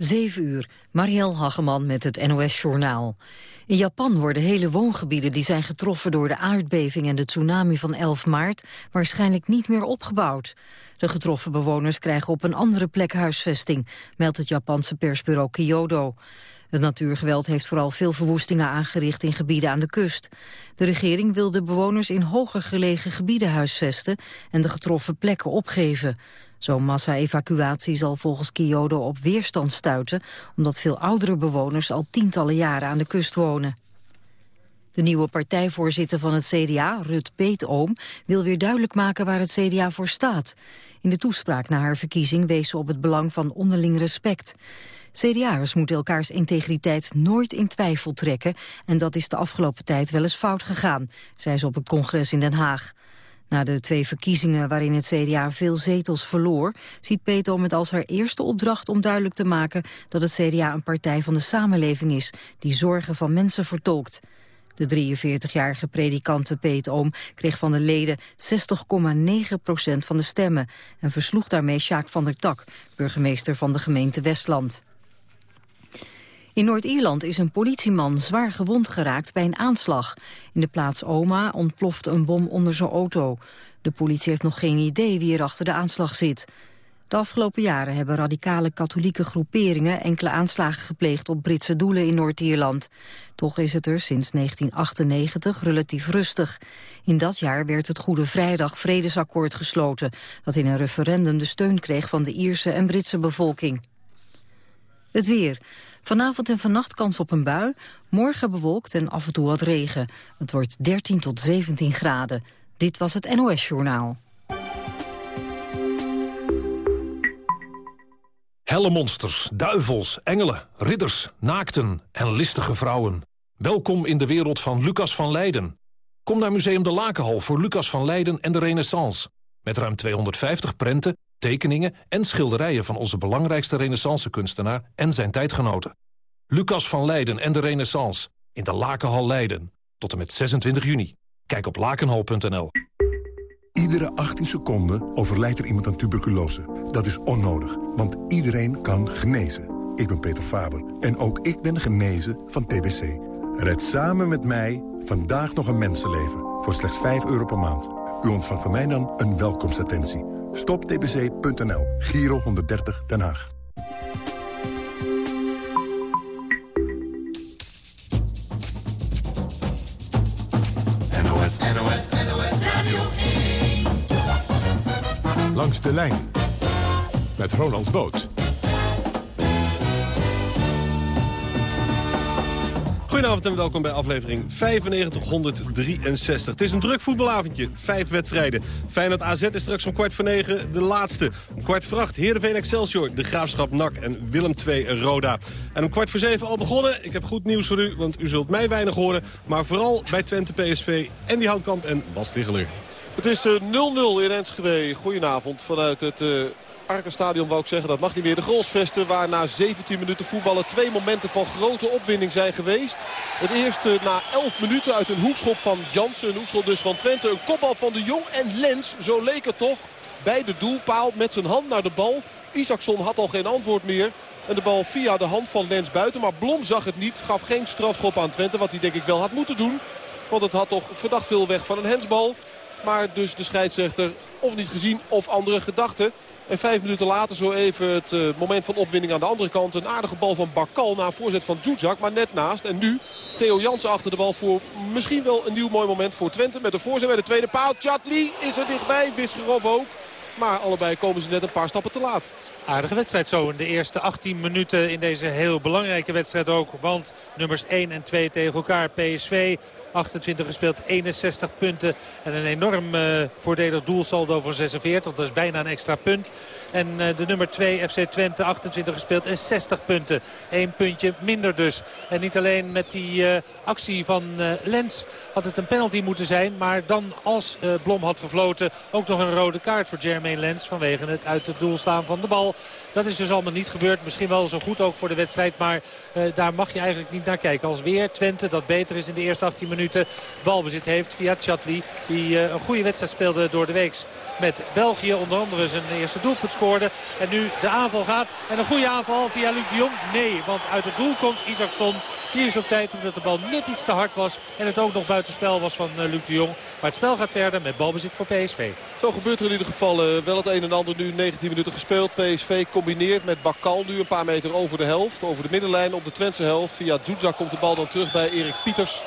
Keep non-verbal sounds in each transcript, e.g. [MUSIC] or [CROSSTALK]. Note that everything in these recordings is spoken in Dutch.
7 uur, Marielle Hageman met het NOS-journaal. In Japan worden hele woongebieden die zijn getroffen door de aardbeving en de tsunami van 11 maart waarschijnlijk niet meer opgebouwd. De getroffen bewoners krijgen op een andere plek huisvesting, meldt het Japanse persbureau Kyodo. Het natuurgeweld heeft vooral veel verwoestingen aangericht in gebieden aan de kust. De regering wil de bewoners in hoger gelegen gebieden huisvesten en de getroffen plekken opgeven. Zo'n massa-evacuatie zal volgens Kyodo op weerstand stuiten... omdat veel oudere bewoners al tientallen jaren aan de kust wonen. De nieuwe partijvoorzitter van het CDA, Rut Peetoom, wil weer duidelijk maken waar het CDA voor staat. In de toespraak na haar verkiezing wees ze op het belang van onderling respect. CDA'ers moeten elkaars integriteit nooit in twijfel trekken... en dat is de afgelopen tijd wel eens fout gegaan, zei ze op het congres in Den Haag. Na de twee verkiezingen waarin het CDA veel zetels verloor... ziet Petom het als haar eerste opdracht om duidelijk te maken... dat het CDA een partij van de samenleving is... die zorgen van mensen vertolkt. De 43-jarige predikante Peet Oom kreeg van de leden 60,9 procent van de stemmen... en versloeg daarmee Sjaak van der Tak, burgemeester van de gemeente Westland. In Noord-Ierland is een politieman zwaar gewond geraakt bij een aanslag. In de plaats Oma ontploft een bom onder zijn auto. De politie heeft nog geen idee wie er achter de aanslag zit. De afgelopen jaren hebben radicale katholieke groeperingen enkele aanslagen gepleegd op Britse doelen in Noord-Ierland. Toch is het er sinds 1998 relatief rustig. In dat jaar werd het Goede Vrijdag Vredesakkoord gesloten, dat in een referendum de steun kreeg van de Ierse en Britse bevolking. Het weer. Vanavond en vannacht kans op een bui, morgen bewolkt en af en toe wat regen. Het wordt 13 tot 17 graden. Dit was het NOS Journaal. Helle monsters, duivels, engelen, ridders, naakten en listige vrouwen. Welkom in de wereld van Lucas van Leiden. Kom naar Museum de Lakenhal voor Lucas van Leiden en de Renaissance. Met ruim 250 prenten tekeningen en schilderijen van onze belangrijkste renaissance-kunstenaar en zijn tijdgenoten. Lucas van Leiden en de Renaissance in de Lakenhal Leiden. Tot en met 26 juni. Kijk op lakenhal.nl. Iedere 18 seconden overlijdt er iemand aan tuberculose. Dat is onnodig, want iedereen kan genezen. Ik ben Peter Faber en ook ik ben genezen van TBC. Red samen met mij vandaag nog een mensenleven voor slechts 5 euro per maand. U ontvangt van mij dan een welkomstattentie stoptbc.nl. Giro 130 Den Haag. NOS, NOS, NOS Radio 1. Langs de lijn. Met Ronald Boot. Goedenavond en welkom bij aflevering 9563. Het is een druk voetbalavondje, vijf wedstrijden. Feyenoord AZ is straks om kwart voor negen de laatste. Om kwart voor acht Heerenveen Excelsior, de Graafschap NAC en Willem II Roda. En om kwart voor zeven al begonnen. Ik heb goed nieuws voor u, want u zult mij weinig horen. Maar vooral bij Twente PSV die Houtkamp en Bas Ticheler. Het is 0-0 eh, in Enschede. Goedenavond vanuit het... Uh... Arkenstadion wou ik zeggen, dat mag niet meer. De Grolsvesten waar na 17 minuten voetballen twee momenten van grote opwinding zijn geweest. Het eerste na 11 minuten uit een hoekschop van Jansen. Een hoekschop dus van Twente. Een kopbal van de Jong en Lens, zo leek het toch, bij de doelpaal met zijn hand naar de bal. Isaacson had al geen antwoord meer. En de bal via de hand van Lens buiten. Maar Blom zag het niet. Gaf geen strafschop aan Twente. Wat hij denk ik wel had moeten doen. Want het had toch verdacht veel weg van een hensbal. Maar dus de scheidsrechter of niet gezien of andere gedachten. En vijf minuten later zo even het uh, moment van opwinning aan de andere kant. Een aardige bal van Bakal na voorzet van Djudjak. Maar net naast. En nu Theo Jansen achter de bal voor misschien wel een nieuw mooi moment voor Twente. Met de voorzet bij de tweede paal. Chatli is er dichtbij. Wisgerov ook. Maar allebei komen ze net een paar stappen te laat. Aardige wedstrijd zo in de eerste 18 minuten in deze heel belangrijke wedstrijd ook. Want nummers 1 en 2 tegen elkaar. PSV 28 gespeeld, 61 punten. En een enorm uh, voordelig doelsaldo van 46. Dat is bijna een extra punt. En uh, de nummer 2 FC Twente, 28 gespeeld en 60 punten. Eén puntje minder dus. En niet alleen met die uh, actie van Lens had het een penalty moeten zijn. Maar dan als Blom had gefloten ook nog een rode kaart voor Jermaine Lens vanwege het uit het doel slaan van de bal. Dat is dus allemaal niet gebeurd. Misschien wel zo goed ook voor de wedstrijd. Maar daar mag je eigenlijk niet naar kijken. Als weer Twente dat beter is in de eerste 18 minuten balbezit heeft via Chatli. Die uh, een goede wedstrijd speelde door de weeks met België. Onder andere zijn eerste doelpunt scoorde. En nu de aanval gaat. En een goede aanval via Luc de Jong. Nee, want uit het doel komt Isaacson. Hier is op tijd omdat de bal net iets te hard was. En het ook nog buitenspel was van uh, Luc de Jong. Maar het spel gaat verder met balbezit voor PSV. Zo gebeurt er in ieder geval uh, wel het een en ander nu. 19 minuten gespeeld. PSV combineert met Bakal nu een paar meter over de helft. Over de middenlijn op de Twentse helft. Via Zuzak komt de bal dan terug bij Erik Pieters.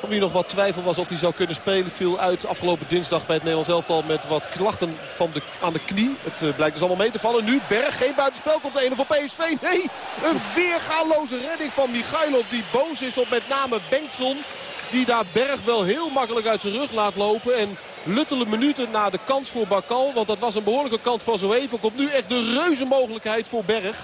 Van wie nog wat twijfel was of hij zou kunnen spelen. Viel uit afgelopen dinsdag bij het Nederlands elftal met wat klachten van de, aan de knie. Het uh, blijkt dus allemaal mee te vallen. Nu Berg, geen buitenspel, komt de ene voor PSV. Nee, een weergaloze redding van Michailov die boos is op met name Bengtson. Die daar Berg wel heel makkelijk uit zijn rug laat lopen. En luttele minuten na de kans voor Bakal. Want dat was een behoorlijke kans van zo even. Komt nu echt de reuze mogelijkheid voor Berg.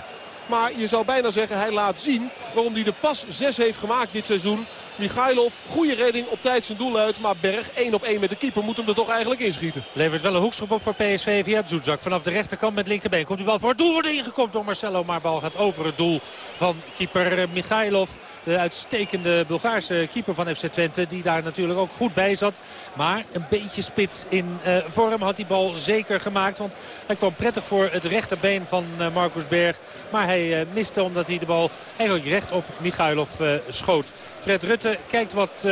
Maar je zou bijna zeggen hij laat zien waarom hij de pas 6 heeft gemaakt dit seizoen. Michailov, goede redding, op tijd zijn doel uit. Maar Berg, 1 op 1 met de keeper, moet hem er toch eigenlijk inschieten. Levert wel een hoekschop op voor PSV via Zuzak. Vanaf de rechterkant met linkerbeen komt die bal voor het doel. Wordt ingekomen door Marcelo, maar bal gaat over het doel van keeper Michailov. De uitstekende Bulgaarse keeper van FC Twente. Die daar natuurlijk ook goed bij zat. Maar een beetje spits in uh, vorm had die bal zeker gemaakt. Want hij kwam prettig voor het rechterbeen van uh, Marcus Berg. Maar hij uh, miste omdat hij de bal eigenlijk recht op Michailov schoot. Fred Rutte kijkt wat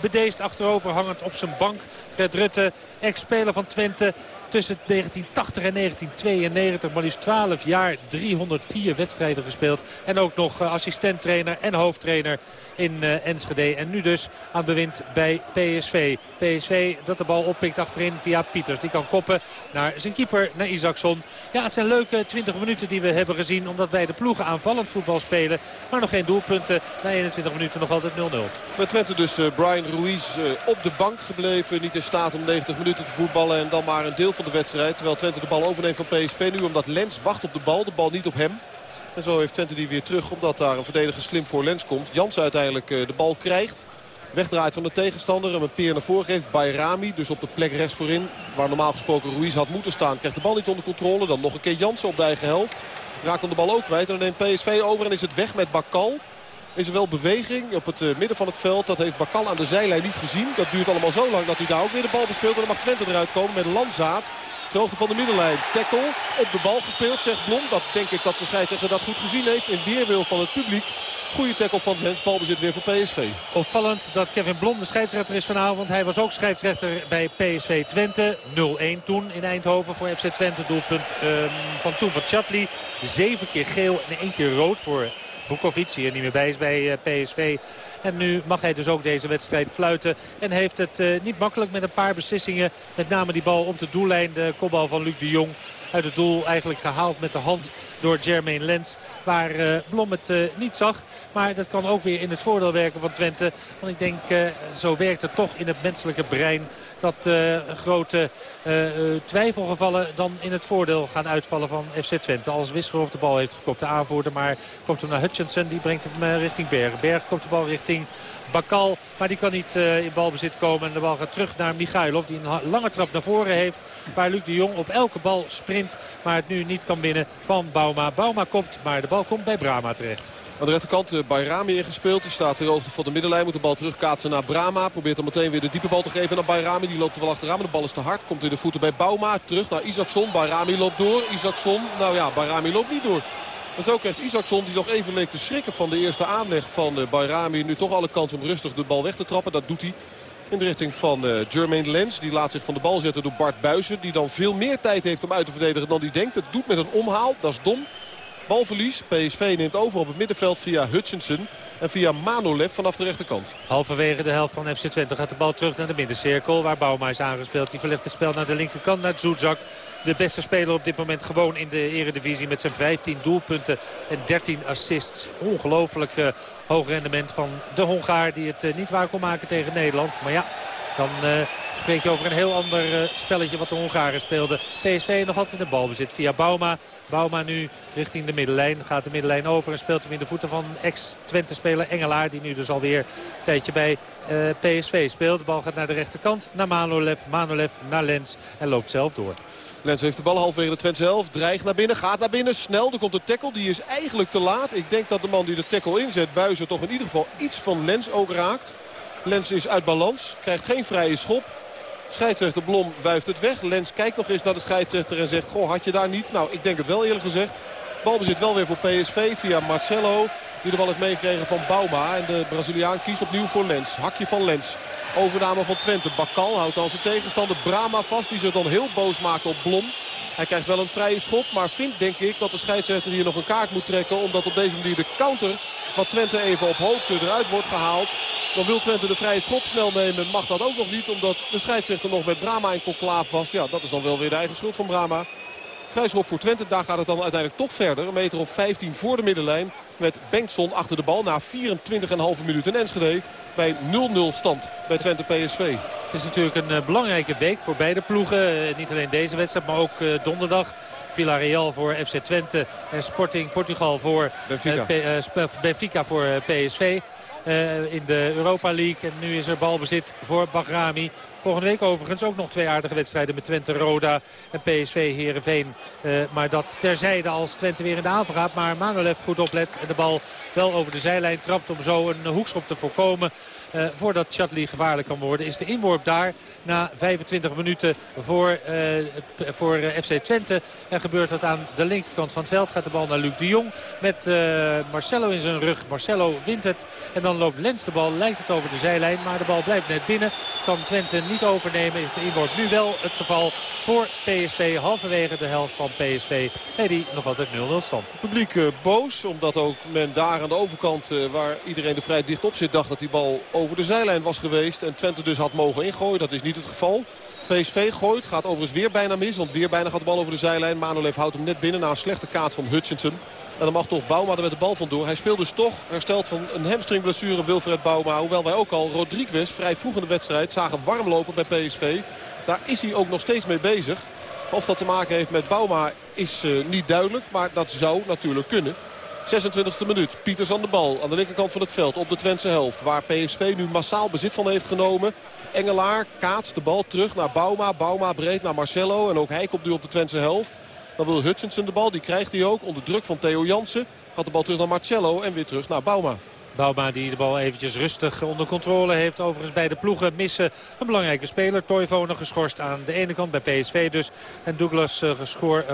bedeesd achterover hangend op zijn bank. Fred Rutte, ex-speler van Twente. Tussen 1980 en 1992, maar liefst 12 jaar, 304 wedstrijden gespeeld. En ook nog assistenttrainer en hoofdtrainer in uh, Enschede. En nu dus aan bewind bij PSV. PSV dat de bal oppikt achterin via Pieters. Die kan koppen naar zijn keeper, naar Isaacson. Ja, het zijn leuke 20 minuten die we hebben gezien. Omdat beide ploegen aanvallend voetbal spelen. Maar nog geen doelpunten. Na 21 minuten nog altijd 0-0. Met Twente dus uh, Brian Ruiz op de bank gebleven. Niet in staat om 90 minuten te voetballen. En dan maar een deel van de wedstrijd. Terwijl Twente de bal overneemt van PSV nu. Omdat Lens wacht op de bal. De bal niet op hem. En zo heeft Twente die weer terug omdat daar een verdediger slim voor Lens komt. Jans uiteindelijk de bal krijgt. Wegdraait van de tegenstander. En een peer naar voren geeft. Bayrami dus op de plek rechts voorin. Waar normaal gesproken Ruiz had moeten staan. Krijgt de bal niet onder controle. Dan nog een keer Jansen op de eigen helft. Raakt dan de bal ook kwijt. En dan neemt PSV over en is het weg met Bakal. Is er wel beweging op het uh, midden van het veld. Dat heeft Bakal aan de zijlijn niet gezien. Dat duurt allemaal zo lang dat hij daar ook weer de bal bespeelt. En dan mag Twente eruit komen met Landzaat. Ter hoogte van de middenlijn. Tackle op de bal gespeeld, zegt Blom. Dat denk ik dat de scheidsrechter dat goed gezien heeft. In weerwil van het publiek. Goede tackle van Lens. Balbezit weer voor PSV. Opvallend dat Kevin Blom de scheidsrechter is vanavond. Hij was ook scheidsrechter bij PSV Twente. 0-1 toen in Eindhoven voor FC Twente. Doelpunt um, van toen van Chatli. Zeven keer geel en één keer rood voor Vukovic. Die er niet meer bij is bij uh, PSV. En nu mag hij dus ook deze wedstrijd fluiten. En heeft het uh, niet makkelijk met een paar beslissingen. Met name die bal op de doellijn. De kopbal van Luc de Jong uit het doel eigenlijk gehaald met de hand door Jermaine Lens. Waar uh, Blom het uh, niet zag. Maar dat kan ook weer in het voordeel werken van Twente. Want ik denk, uh, zo werkt het toch in het menselijke brein. Dat grote twijfelgevallen dan in het voordeel gaan uitvallen van FC Twente. Als Wisgerhoff de bal heeft gekopt, de aanvoerder. Maar komt hem naar Hutchinson, die brengt hem richting Berg. Berg komt de bal richting Bakal. Maar die kan niet uh, in balbezit komen. En de bal gaat terug naar Michailov. Die een lange trap naar voren heeft. Waar Luc de Jong op elke bal sprint. Maar het nu niet kan binnen van Bauma. Bauma kopt, maar de bal komt bij Brama terecht. Aan de rechterkant uh, Bayrami ingespeeld. Die staat ter hoogte van de middenlijn. Moet de bal terugkaatsen naar Brama. Probeert dan meteen weer de diepe bal te geven naar Bayrami. Die loopt er wel achteraan. Maar de bal is te hard. Komt in de voeten bij Bauma. Terug naar Isaacson. Bayrami loopt door. Isaacson. Nou ja, Bayrami loopt niet door. En zo krijgt Isaacson, die nog even leek te schrikken van de eerste aanleg van uh, Bayrami... nu toch alle kans om rustig de bal weg te trappen. Dat doet hij in de richting van uh, Jermaine Lens. Die laat zich van de bal zetten door Bart Buizen. Die dan veel meer tijd heeft om uit te verdedigen dan hij denkt. Het doet met een omhaal, dat is dom. Balverlies. PSV neemt over op het middenveld via Hutchinson. En via Manolev vanaf de rechterkant. Halverwege de helft van FC Twente gaat de bal terug naar de middencirkel. Waar Bouma is aangespeeld. Die verlegt het spel naar de linkerkant naar Zuzak. De beste speler op dit moment gewoon in de eredivisie. Met zijn 15 doelpunten en 13 assists. Ongelooflijk uh, hoog rendement van de Hongaar. Die het uh, niet waar kon maken tegen Nederland. Maar ja, dan uh, spreek je over een heel ander spelletje wat de Hongaren speelden. PSV nog altijd de balbezit via Bauma. Bauma nu richting de middenlijn. Gaat de middenlijn over en speelt hem in de voeten van ex-Twente-speler Engelaar. Die nu dus alweer een tijdje bij PSV speelt. De bal gaat naar de rechterkant, naar Manolev. Manolev naar Lens en loopt zelf door. Lens heeft de bal halverwege de Twente zelf. Dreigt naar binnen, gaat naar binnen. Snel, er komt de tackle. Die is eigenlijk te laat. Ik denk dat de man die de tackle inzet, Buizen, toch in ieder geval iets van Lens ook raakt. Lens is uit balans, krijgt geen vrije schop. Scheidsrechter Blom wuift het weg. Lens kijkt nog eens naar de scheidsrechter en zegt... Goh, had je daar niet? Nou, ik denk het wel eerlijk gezegd. Balbezit wel weer voor PSV via Marcelo. Die de bal heeft meegekregen van Bauma. En de Braziliaan kiest opnieuw voor Lens. Hakje van Lens. Overname van Twente. Bakal houdt al zijn tegenstander Brama vast. Die zich dan heel boos maakt op Blom. Hij krijgt wel een vrije schop. Maar vindt denk ik dat de scheidsrechter hier nog een kaart moet trekken. Omdat op deze manier de counter wat Twente even op hoogte eruit wordt gehaald. Dan wil Twente de vrije schop snel nemen. Mag dat ook nog niet omdat de scheidsrechter nog met Brama in conclaaf was. Ja, dat is dan wel weer de eigen schuld van Brama. Vrijschop voor Twente. Daar gaat het dan uiteindelijk toch verder. Een meter of 15 voor de middenlijn. Met Bengtson achter de bal na 24,5 minuten in Enschede. Bij 0-0 stand bij Twente PSV. Het is natuurlijk een uh, belangrijke week voor beide ploegen. Uh, niet alleen deze wedstrijd, maar ook uh, donderdag. Villarreal voor FC Twente en Sporting Portugal voor Benfica, Benfica voor PSV. in de Europa League. En nu is er balbezit voor Bagrami. Volgende week overigens ook nog twee aardige wedstrijden met Twente Roda en PSV Heerenveen. Uh, maar dat terzijde als Twente weer in de aanval gaat. Maar Manolev goed oplet en de bal wel over de zijlijn trapt om zo een hoekschop te voorkomen. Uh, voordat Chatli gevaarlijk kan worden is de inworp daar na 25 minuten voor, uh, voor FC Twente. En gebeurt dat aan de linkerkant van het veld. Gaat de bal naar Luc de Jong met Marcelo in zijn rug. Marcelo wint het en dan loopt Lens de bal. Lijkt het over de zijlijn maar de bal blijft net binnen. Kan Twente niet overnemen. Is de inworp nu wel het geval voor PSV. Halverwege de helft van PSV. Nee, die nog altijd 0-0 stand. Het publiek boos. Omdat ook men daar aan de overkant waar iedereen er vrij dicht op zit. Dacht dat die bal over de zijlijn was geweest. En Twente dus had mogen ingooien. Dat is niet het geval. PSV gooit. Gaat overigens weer bijna mis. Want weer bijna gaat de bal over de zijlijn. Manolev houdt hem net binnen na een slechte kaart van Hutchinson. En dan mag toch Bouma er met de bal vandoor. Hij speelt dus toch hersteld van een hamstringblessure Wilfred Bouma. Hoewel wij ook al Rodriguez vrij vroeg in de wedstrijd zagen warm lopen bij PSV. Daar is hij ook nog steeds mee bezig. Of dat te maken heeft met Bouma is uh, niet duidelijk. Maar dat zou natuurlijk kunnen. 26e minuut. Pieters aan de bal. Aan de linkerkant van het veld op de Twentse helft. Waar PSV nu massaal bezit van heeft genomen. Engelaar kaatst de bal terug naar Bouma. Bouma breed naar Marcelo. En ook hij komt nu op de Twentse helft. Dan wil Hutchinson de bal. Die krijgt hij ook onder druk van Theo Jansen. Gaat de bal terug naar Marcello en weer terug naar Bauma. Bauma die de bal eventjes rustig onder controle heeft. Overigens bij de ploegen missen een belangrijke speler. Toivonen geschorst aan de ene kant bij PSV dus. En Douglas uh,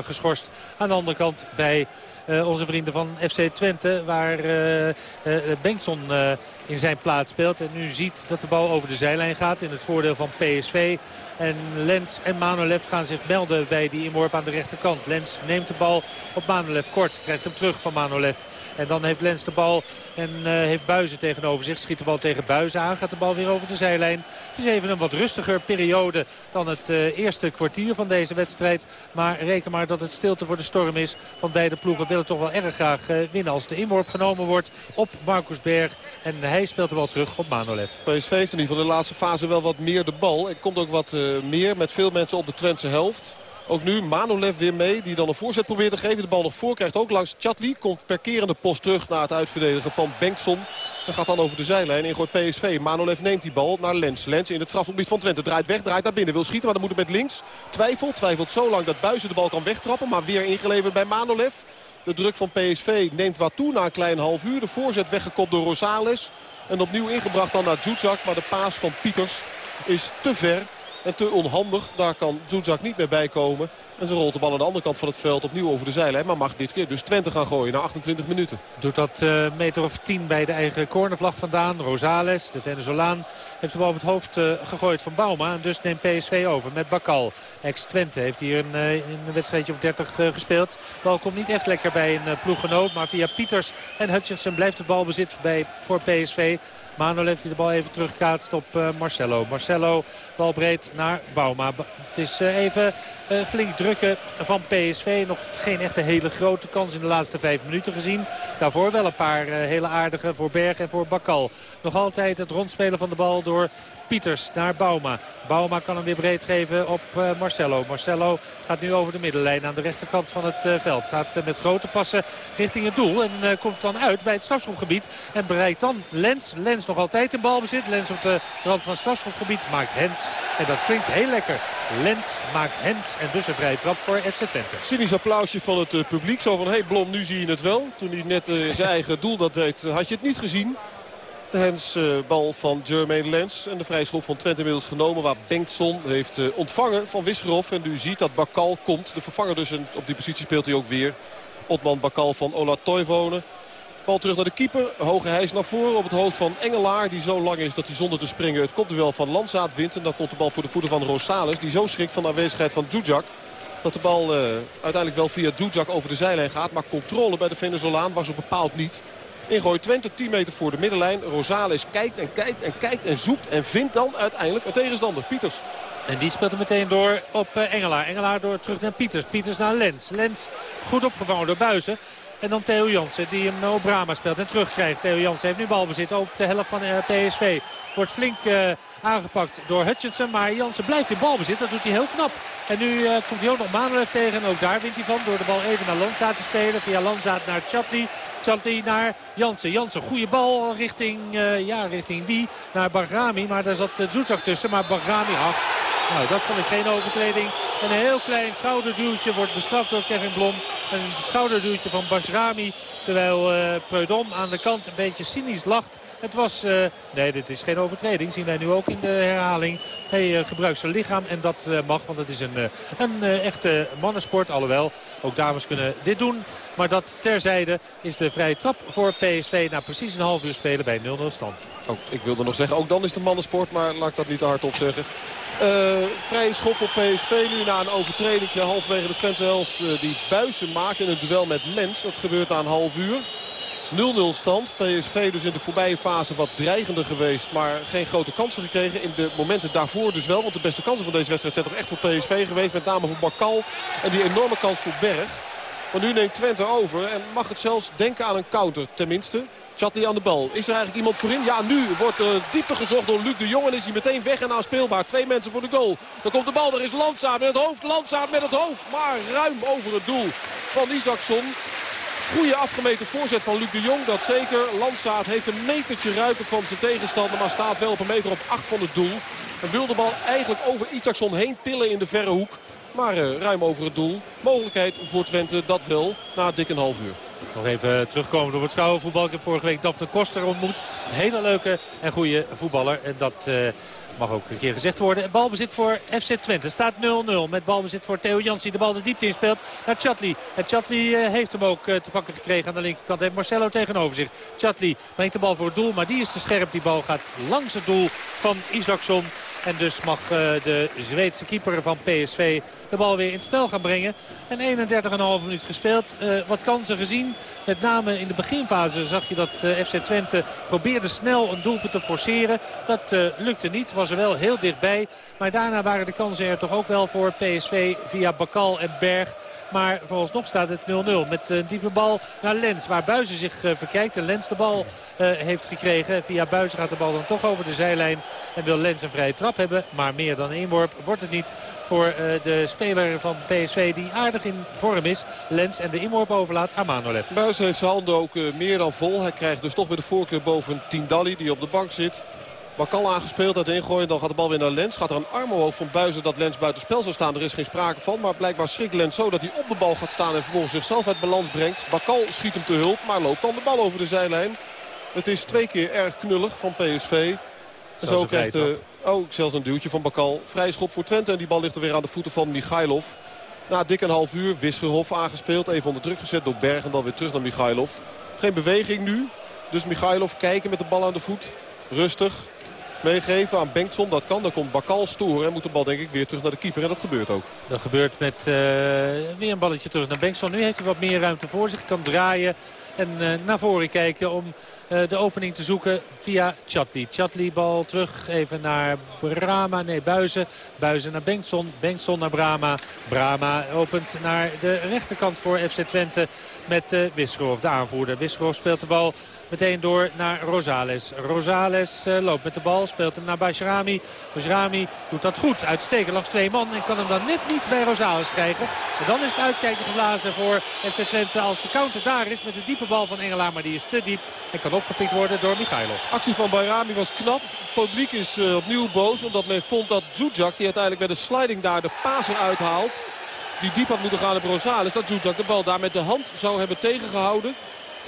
geschorst aan de andere kant bij onze vrienden van FC Twente. Waar uh, uh, Bengtson in zijn plaats speelt. En nu ziet dat de bal over de zijlijn gaat in het voordeel van PSV. En Lens en Manolev gaan zich melden bij die inworp aan de rechterkant. Lens neemt de bal op Manolev kort. Krijgt hem terug van Manolev. En dan heeft Lens de bal en uh, heeft Buizen tegenover zich. Schiet de bal tegen Buizen aan. Gaat de bal weer over de zijlijn. Het is even een wat rustiger periode dan het uh, eerste kwartier van deze wedstrijd. Maar reken maar dat het stilte voor de storm is. Want beide ploegen willen toch wel erg graag uh, winnen als de inworp genomen wordt op Marcus Berg. En hij speelt de bal terug op Manolev. PSV heeft in ieder geval de laatste fase wel wat meer de bal. Er komt ook wat meer met veel mensen op de Twentse helft. Ook nu Manolev weer mee. Die dan een voorzet probeert te geven. De bal nog voor krijgt ook langs Chatli. Komt per kerende post terug naar het uitverdedigen van Bengtson. En gaat dan over de zijlijn. Ingooit PSV. Manolev neemt die bal naar Lens. Lens in het strafgebied van Twente. Draait weg, draait naar binnen. Wil schieten, maar dan moet het met links. Twijfelt, twijfelt zo lang dat Buizen de bal kan wegtrappen. Maar weer ingeleverd bij Manolev. De druk van PSV neemt wat toe na een klein half uur. De voorzet weggekopt door Rosales. En opnieuw ingebracht dan naar Djudjak. Maar de paas van Pieters is te ver. En te onhandig. Daar kan Zuzak niet meer bij komen. En ze rolt de bal aan de andere kant van het veld opnieuw over de zijlijn. Maar mag dit keer dus Twente gaan gooien na 28 minuten. Doet dat uh, meter of 10 bij de eigen cornervlag vandaan. Rosales, de Venezolaan, heeft de bal op het hoofd uh, gegooid van Bauma. En dus neemt PSV over met Bakal. Ex-Twente heeft hier een, uh, een wedstrijdje of 30 gespeeld. De bal komt niet echt lekker bij een ploeggenoot. Maar via Pieters en Hutchinson blijft de bal bezit bij, voor PSV. Manolev die de bal even terugkaatst op uh, Marcelo. Marcelo bal breed naar Bauma. Het is uh, even uh, flink drukken van PSV. Nog geen echte hele grote kans in de laatste vijf minuten gezien. Daarvoor wel een paar hele aardige voor Berg en voor Bakal. Nog altijd het rondspelen van de bal door Pieters naar Bauma. Bauma kan hem weer breed geven op uh, Marcelo. Marcelo gaat nu over de middenlijn aan de rechterkant van het uh, veld. Gaat uh, met grote passen richting het doel. En komt dan uit bij het strafschopgebied. En bereikt dan Lens. Lens nog altijd in balbezit. Lens op de rand van het strafschopgebied maakt Hens. En dat klinkt heel lekker. Lens maakt Hens. En dus een vrije trap voor FC Twente. Cynisch applausje van het publiek. Zo van, hé hey Blom, nu zie je het wel. Toen hij net zijn eigen doel dat deed, had je het niet gezien. De hensbal van Jermaine Lens. En de vrije schop van Twente inmiddels genomen. Waar Bengtson heeft eh, ontvangen van Wisgerhoff. En u ziet dat Bakal komt. De vervanger dus op die positie speelt hij ook weer. Otman Bakal van Ola Toivonen. Bal terug naar de keeper. Hoge hijs naar voren op het hoofd van Engelaar. Die zo lang is dat hij zonder te springen het kopduel van Landzaat wint. En dan komt de bal voor de voeten van Rosales. Die zo schrikt van de aanwezigheid van Djudjak. Dat de bal uh, uiteindelijk wel via Djudjak over de zijlijn gaat. Maar controle bij de Venezolaan was op bepaald niet. Ingooi Twente 10 meter voor de middenlijn. Rosales kijkt en kijkt en kijkt en zoekt en vindt dan uiteindelijk een tegenstander. Pieters. En die speelt er meteen door op eh, Engelaar. Engelaar door terug naar Pieters. Pieters naar Lens. Lens goed opgevangen door Buizen. En dan Theo Jansen die hem op Brama speelt en terugkrijgt. Theo Jansen heeft nu balbezit op de helft van eh, PSV. Wordt flink uh, aangepakt door Hutchinson. Maar Jansen blijft in balbezit. Dat doet hij heel knap. En nu uh, komt hij ook nog Manuel tegen. En ook daar wint hij van. Door de bal even naar Lanzaat te spelen. Via Lanzaat naar Chatli. Chatli naar Jansen. Jansen, goede bal richting, uh, ja, richting wie? Naar Bagrami. Maar daar zat uh, tussen. Maar Bagrami, ach, nou, dat vond ik geen overtreding. Een heel klein schouderduwtje wordt bestraft door Kevin Blom. Een schouderduwtje van Basrami. Terwijl uh, Preudom aan de kant een beetje cynisch lacht. Het was, uh, nee dit is geen overtreding. Zien wij nu ook in de herhaling. Hij uh, gebruikt zijn lichaam en dat mag. Want het is een, een echte mannensport. Alhoewel, ook dames kunnen dit doen. Maar dat terzijde is de vrije trap voor PSV na precies een half uur spelen bij 0-0 stand. Oh, ik wilde nog zeggen, ook dan is de mannensport. Maar laat ik dat niet te hard op zeggen. Uh, vrije schop voor PSV nu na een overtreding halverwege de Twentse helft. Die buizen maakt in het duel met Lens. Dat gebeurt na een half uur. 0-0 stand. PSV dus in de voorbije fase wat dreigender geweest. Maar geen grote kansen gekregen. In de momenten daarvoor dus wel. Want de beste kansen van deze wedstrijd zijn toch echt voor PSV geweest. Met name voor Bakal. En die enorme kans voor Berg. Maar nu neemt Twente over. En mag het zelfs denken aan een counter tenminste. Chatli aan de bal. Is er eigenlijk iemand voorin? Ja, nu wordt er diepte gezocht door Luc de Jong. En is hij meteen weg en speelbaar. Twee mensen voor de goal. Dan komt de bal. Er is Landsaat met het hoofd. Landsaat met het hoofd. Maar ruim over het doel van Isaacson. Goede afgemeten voorzet van Luc de Jong. Dat zeker. Landsaat heeft een metertje ruiken van zijn tegenstander. Maar staat wel op een meter of acht van het doel. En wil de bal eigenlijk over Isaacson heen tillen in de verre hoek. Maar uh, ruim over het doel. Mogelijkheid voor Twente, dat wel, na dik een half uur. Nog even terugkomen op het vrouwenvoetbal. Ik heb vorige week Daphne Koster ontmoet. Een hele leuke en goede voetballer. En dat uh, mag ook een keer gezegd worden. Balbezit voor FC Twente. Staat 0-0 met balbezit voor Theo Jans die de bal de diepte inspeelt naar Chatli. En Chatli uh, heeft hem ook uh, te pakken gekregen aan de linkerkant. Heeft Marcelo tegenover zich. Chatli brengt de bal voor het doel, maar die is te scherp. Die bal gaat langs het doel van Isaacson. En dus mag uh, de Zweedse keeper van PSV de bal weer in het spel gaan brengen. En 31,5 minuut gespeeld. Uh, wat kansen gezien. Met name in de beginfase zag je dat uh, FC Twente probeerde snel een doelpunt te forceren. Dat lukte niet. Was er wel heel dichtbij. Maar daarna waren de kansen er toch ook wel voor PSV via Bakal en Berg. Maar vooralsnog staat het 0-0 met een diepe bal naar Lens. Waar Buizen zich uh, verkijkt. En Lens de bal uh, heeft gekregen. Via Buizen gaat de bal dan toch over de zijlijn. En wil Lens een vrije trap hebben. Maar meer dan een inworp wordt het niet voor uh, de speler van PSV die aardig in vorm is. Lens en de inworp overlaat aan Manolev. Buizen heeft zijn handen ook meer dan vol. Hij krijgt dus toch weer de voorkeur boven Tindalli die op de bank zit. Bakal aangespeeld, uit ingooien. Dan gaat de bal weer naar Lens. Gaat er een arm omhoog van Buizen dat Lens buiten spel zou staan. Er is geen sprake van. Maar blijkbaar schrikt Lens zo dat hij op de bal gaat staan. En vervolgens zichzelf uit balans brengt. Bakal schiet hem te hulp. Maar loopt dan de bal over de zijlijn. Het is twee keer erg knullig van PSV. En zo krijgt uh, oh, zelfs een duwtje van Bakal. Vrij schop voor Twente. En die bal ligt er weer aan de voeten van Michailov. Na dik een half uur Wisgerhof aangespeeld. Even onder druk gezet door Berg. En dan weer terug naar Michailov. Geen beweging nu. Dus Michailov kijken met de bal aan de voet. Rustig meegeven aan Bengtson. Dat kan. Dan komt Bakal storen en moet de bal denk ik weer terug naar de keeper. En dat gebeurt ook. Dat gebeurt met uh, weer een balletje terug naar Bengtson. Nu heeft hij wat meer ruimte voor zich. Kan draaien en uh, naar voren kijken om uh, de opening te zoeken via Chatli. Chatli bal terug even naar Brama. Nee, Buizen. Buizen naar Bengtson. Bengtson naar Brama. Brama opent naar de rechterkant voor FC Twente. met uh, de aanvoerder. Wisgerov speelt de bal meteen door naar Rosales. Rosales uh, loopt met de bal, speelt hem naar Bajrami. Bajrami doet dat goed, uitstekend langs twee man. En kan hem dan net niet bij Rosales krijgen. En dan is het uitkijken geblazen voor FC Twente als de counter daar is met de diepe bal van Engelaar. Maar die is te diep en kan opgepikt worden door Michailov. Actie van Bajrami was knap. Het publiek is uh, opnieuw boos omdat men vond dat Zuzak, die uiteindelijk bij de sliding daar de paser uithaalt die diep had moeten gaan op Rosales. Dat Zuzak de bal daar met de hand zou hebben tegengehouden.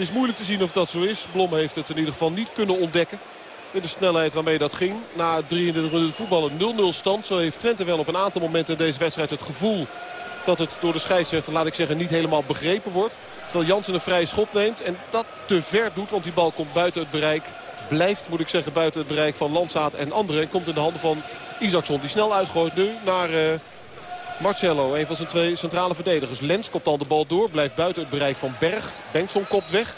Het is moeilijk te zien of dat zo is. Blom heeft het in ieder geval niet kunnen ontdekken. In de snelheid waarmee dat ging. Na 33 minuten voetballen 0-0 stand. Zo heeft Twente wel op een aantal momenten in deze wedstrijd het gevoel... dat het door de scheidsrechter, laat ik zeggen, niet helemaal begrepen wordt. Terwijl Jansen een vrije schop neemt en dat te ver doet. Want die bal komt buiten het bereik. Blijft, moet ik zeggen, buiten het bereik van Landsaat en anderen. En komt in de handen van Isaacson. Die snel uitgooit nu naar... Uh, Marcelo, een van zijn twee centrale verdedigers. Lens kopt dan de bal door, blijft buiten het bereik van Berg. Bengtson kopt weg.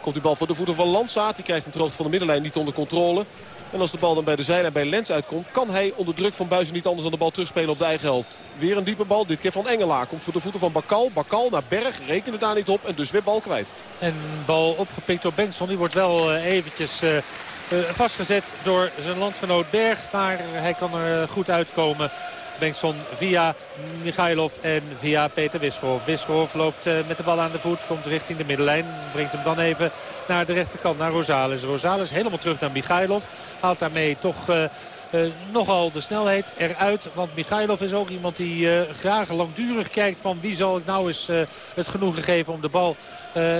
Komt die bal voor de voeten van Landsaat. Die krijgt hem ter van de middenlijn niet onder controle. En als de bal dan bij de zijlijn bij Lens uitkomt... kan hij onder druk van Buizen niet anders dan de bal terugspelen op de eigen helft. Weer een diepe bal, dit keer van Engelaar. Komt voor de voeten van Bakal. Bakal naar Berg, rekende daar niet op en dus weer bal kwijt. En bal opgepikt door Bengtson. Die wordt wel uh, eventjes... Uh, vastgezet door zijn landgenoot Berg. Maar hij kan er goed uitkomen. Bengtson via Michailov en via Peter Wisgerhof. Wisgerhof loopt uh, met de bal aan de voet, komt richting de middenlijn. Brengt hem dan even naar de rechterkant, naar Rosales. Rosales helemaal terug naar Michailov. Haalt daarmee toch... Uh, nogal de snelheid eruit. Want Michailov is ook iemand die graag langdurig kijkt van wie zal ik nou eens het genoegen geven om de bal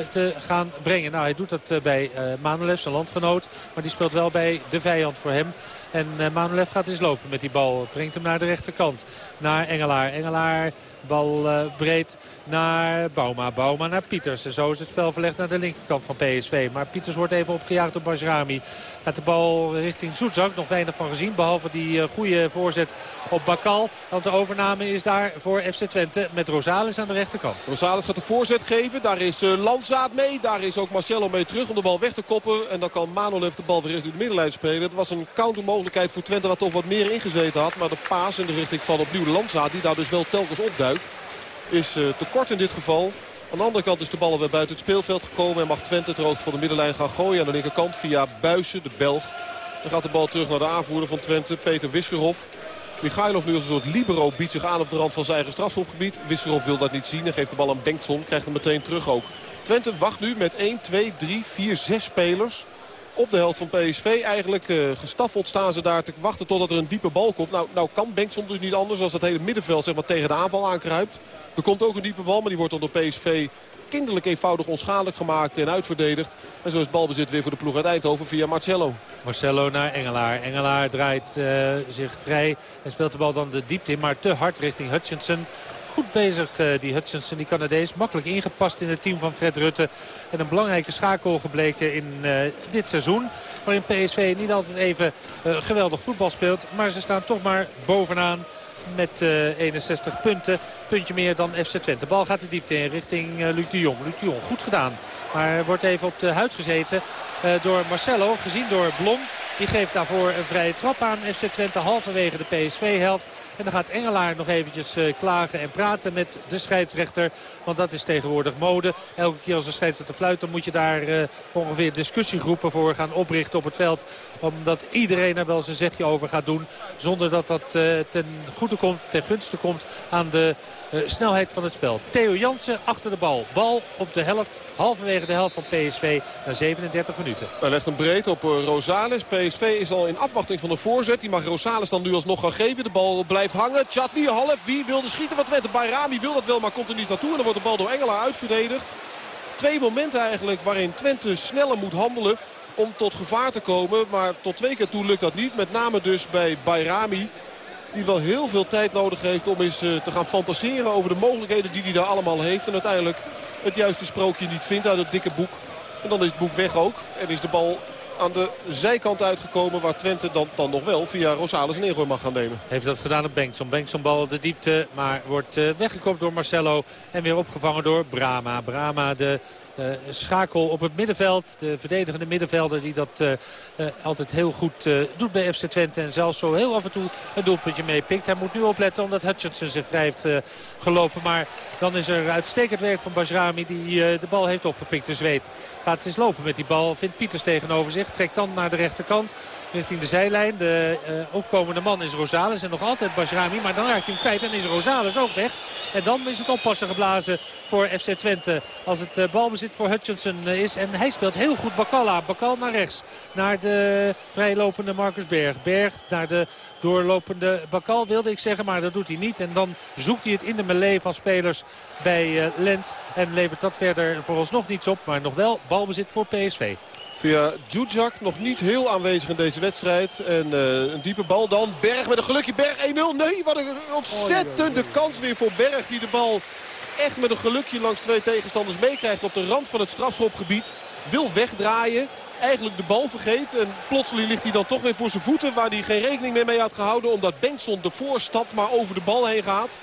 te gaan brengen. Nou, hij doet dat bij Manolev, zijn landgenoot. Maar die speelt wel bij de vijand voor hem. En uh, gaat eens lopen met die bal. Brengt hem naar de rechterkant. Naar Engelaar. Engelaar Bal uh, breed naar Bauma. Bauma naar Pieters. En zo is het spel verlegd naar de linkerkant van PSV. Maar Pieters wordt even opgejaagd door Bajrami. Gaat de bal richting Zoetzak. Nog weinig van gezien. Behalve die uh, goede voorzet op Bakal. Want de overname is daar voor FC Twente met Rosales aan de rechterkant. Rosales gaat de voorzet geven. Daar is Landzaat mee. Daar is ook Marcelo mee terug om de bal weg te koppen. En dan kan Manolev de bal weer richting de middenlijn spelen. Het was een countermogelijkheid voor Twente dat toch wat meer ingezeten had. Maar de paas in de richting van opnieuw Landzaat. Die daar dus wel telkens opduikt is uh, te kort in dit geval. Aan de andere kant is de bal weer buiten het speelveld gekomen. En mag Twente het rood voor de middenlijn gaan gooien. Aan de linkerkant via Buisen, de Belg. Dan gaat de bal terug naar de aanvoerder van Twente, Peter Wisgerhof. Michailov nu als een soort libero biedt zich aan op de rand van zijn eigen strafschopgebied. Wisgerhof wil dat niet zien en geeft de bal aan Bengtson. Krijgt hem meteen terug ook. Twente wacht nu met 1, 2, 3, 4, 6 spelers op de helft van PSV. Eigenlijk uh, gestaffeld staan ze daar te wachten totdat er een diepe bal komt. Nou, nou kan Bengtson dus niet anders als dat hele middenveld zeg maar, tegen de aanval aankruipt. Er komt ook een diepe bal, maar die wordt dan door PSV kinderlijk eenvoudig onschadelijk gemaakt en uitverdedigd. En zo is het balbezit weer voor de ploeg uit Eindhoven via Marcelo. Marcelo naar Engelaar. Engelaar draait uh, zich vrij en speelt de bal dan de diepte in. Maar te hard richting Hutchinson goed bezig, uh, die Hutchinson, die Canadees. Makkelijk ingepast in het team van Fred Rutte. En een belangrijke schakel gebleken in uh, dit seizoen. Waarin PSV niet altijd even uh, geweldig voetbal speelt. Maar ze staan toch maar bovenaan met uh, 61 punten. Puntje meer dan FC Twente. De bal gaat de diepte in richting uh, Luc de Jong. Luc de Jong, goed gedaan. Maar wordt even op de huid gezeten door Marcelo. Gezien door Blom. Die geeft daarvoor een vrije trap aan FC Twente halverwege de PSV-helft. En dan gaat Engelaar nog eventjes uh, klagen en praten met de scheidsrechter. Want dat is tegenwoordig mode. Elke keer als de scheidsrechter fluit dan moet je daar uh, ongeveer discussiegroepen voor gaan oprichten op het veld. Omdat iedereen er wel zijn zegje over gaat doen. Zonder dat dat uh, ten goede komt, ten gunste komt aan de snelheid van het spel. Theo Jansen achter de bal. Bal op de helft, halverwege de helft van PSV na 37 minuten. Hij legt hem breed op uh, Rosales. PSV is al in afwachting van de voorzet. Die mag Rosales dan nu alsnog gaan geven. De bal blijft hangen. Chatli half. Wie wilde schieten wat Twente? Bayrami wil dat wel, maar komt er niet naartoe. En dan wordt de bal door Engela uitverdedigd. Twee momenten eigenlijk waarin Twente sneller moet handelen om tot gevaar te komen. Maar tot twee keer toe lukt dat niet. Met name dus bij Bayrami. Die wel heel veel tijd nodig heeft om eens uh, te gaan fantaseren over de mogelijkheden die hij daar allemaal heeft. En uiteindelijk het juiste sprookje niet vindt uit het dikke boek. En dan is het boek weg ook. En is de bal aan de zijkant uitgekomen waar Twente dan, dan nog wel via Rosales een mag gaan nemen. Heeft dat gedaan op Bengtson. Bengtson bal de diepte, maar wordt uh, weggekopt door Marcelo. En weer opgevangen door Brama. Brama de schakel op het middenveld. De verdedigende middenvelder die dat uh, uh, altijd heel goed doet bij FC Twente. En zelfs zo heel af en toe een doelpuntje meepikt. Hij moet nu opletten omdat Hutchinson zich vrij heeft gelopen. Maar dan is er uitstekend werk van Bajrami die de bal heeft opgepikt. De zweet gaat eens lopen met die bal. Vindt Pieters tegenover zich. Trekt dan naar de rechterkant richting de zijlijn. De opkomende man is Rosales en nog altijd Bajrami. Maar dan raakt hij hem kwijt en is Rosales ook weg. En dan is het oppassen geblazen voor FC Twente. Als het uh, balbezit voor Hutchinson uh, is. En hij speelt heel goed Bakal aan. Bakal naar rechts. Naar de vrijlopende Marcus Berg. Berg naar de doorlopende Bakal wilde ik zeggen. Maar dat doet hij niet. En dan zoekt hij het in de melee van spelers bij Lens. En levert dat verder vooralsnog niets op. Maar nog wel balbezit voor PSV. Via Djudjak nog niet heel aanwezig in deze wedstrijd. En uh, een diepe bal dan. Berg met een gelukje. Berg 1-0. Nee, wat een ontzettende kans weer voor Berg. Die de bal echt met een gelukje langs twee tegenstanders meekrijgt op de rand van het strafschopgebied. Wil wegdraaien. Eigenlijk de bal vergeet. En plotseling ligt hij dan toch weer voor zijn voeten. Waar hij geen rekening meer mee had gehouden. Omdat Bengtson ervoor stapt maar over de bal heen gaat.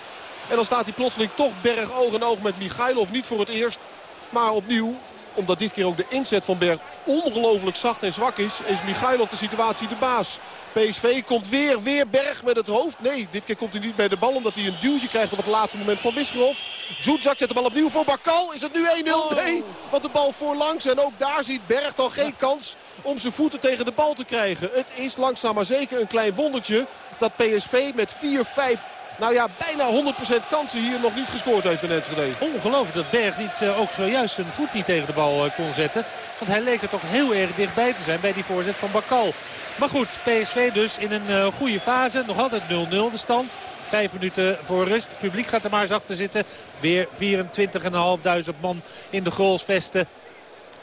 En dan staat hij plotseling toch Berg oog in oog met Michailov. Niet voor het eerst. Maar opnieuw omdat dit keer ook de inzet van Berg ongelooflijk zacht en zwak is, is Michailov de situatie de baas. PSV komt weer, weer Berg met het hoofd. Nee, dit keer komt hij niet bij de bal omdat hij een duwtje krijgt op het laatste moment van Wisgerhof. Djudjak zet de bal opnieuw voor Bakal. Is het nu 1-0? Nee, want de bal voorlangs. En ook daar ziet Berg dan geen kans om zijn voeten tegen de bal te krijgen. Het is langzaam maar zeker een klein wondertje dat PSV met 4-5 nou ja, bijna 100% kansen hier nog niet gescoord heeft in Enschede. Ongelooflijk dat Berg niet, uh, ook zojuist zijn voet niet tegen de bal uh, kon zetten. Want hij leek er toch heel erg dichtbij te zijn bij die voorzet van Bakal. Maar goed, PSV dus in een uh, goede fase. Nog altijd 0-0 de stand. Vijf minuten voor rust. Het publiek gaat er maar eens achter zitten. Weer 24.500 man in de goalsvesten.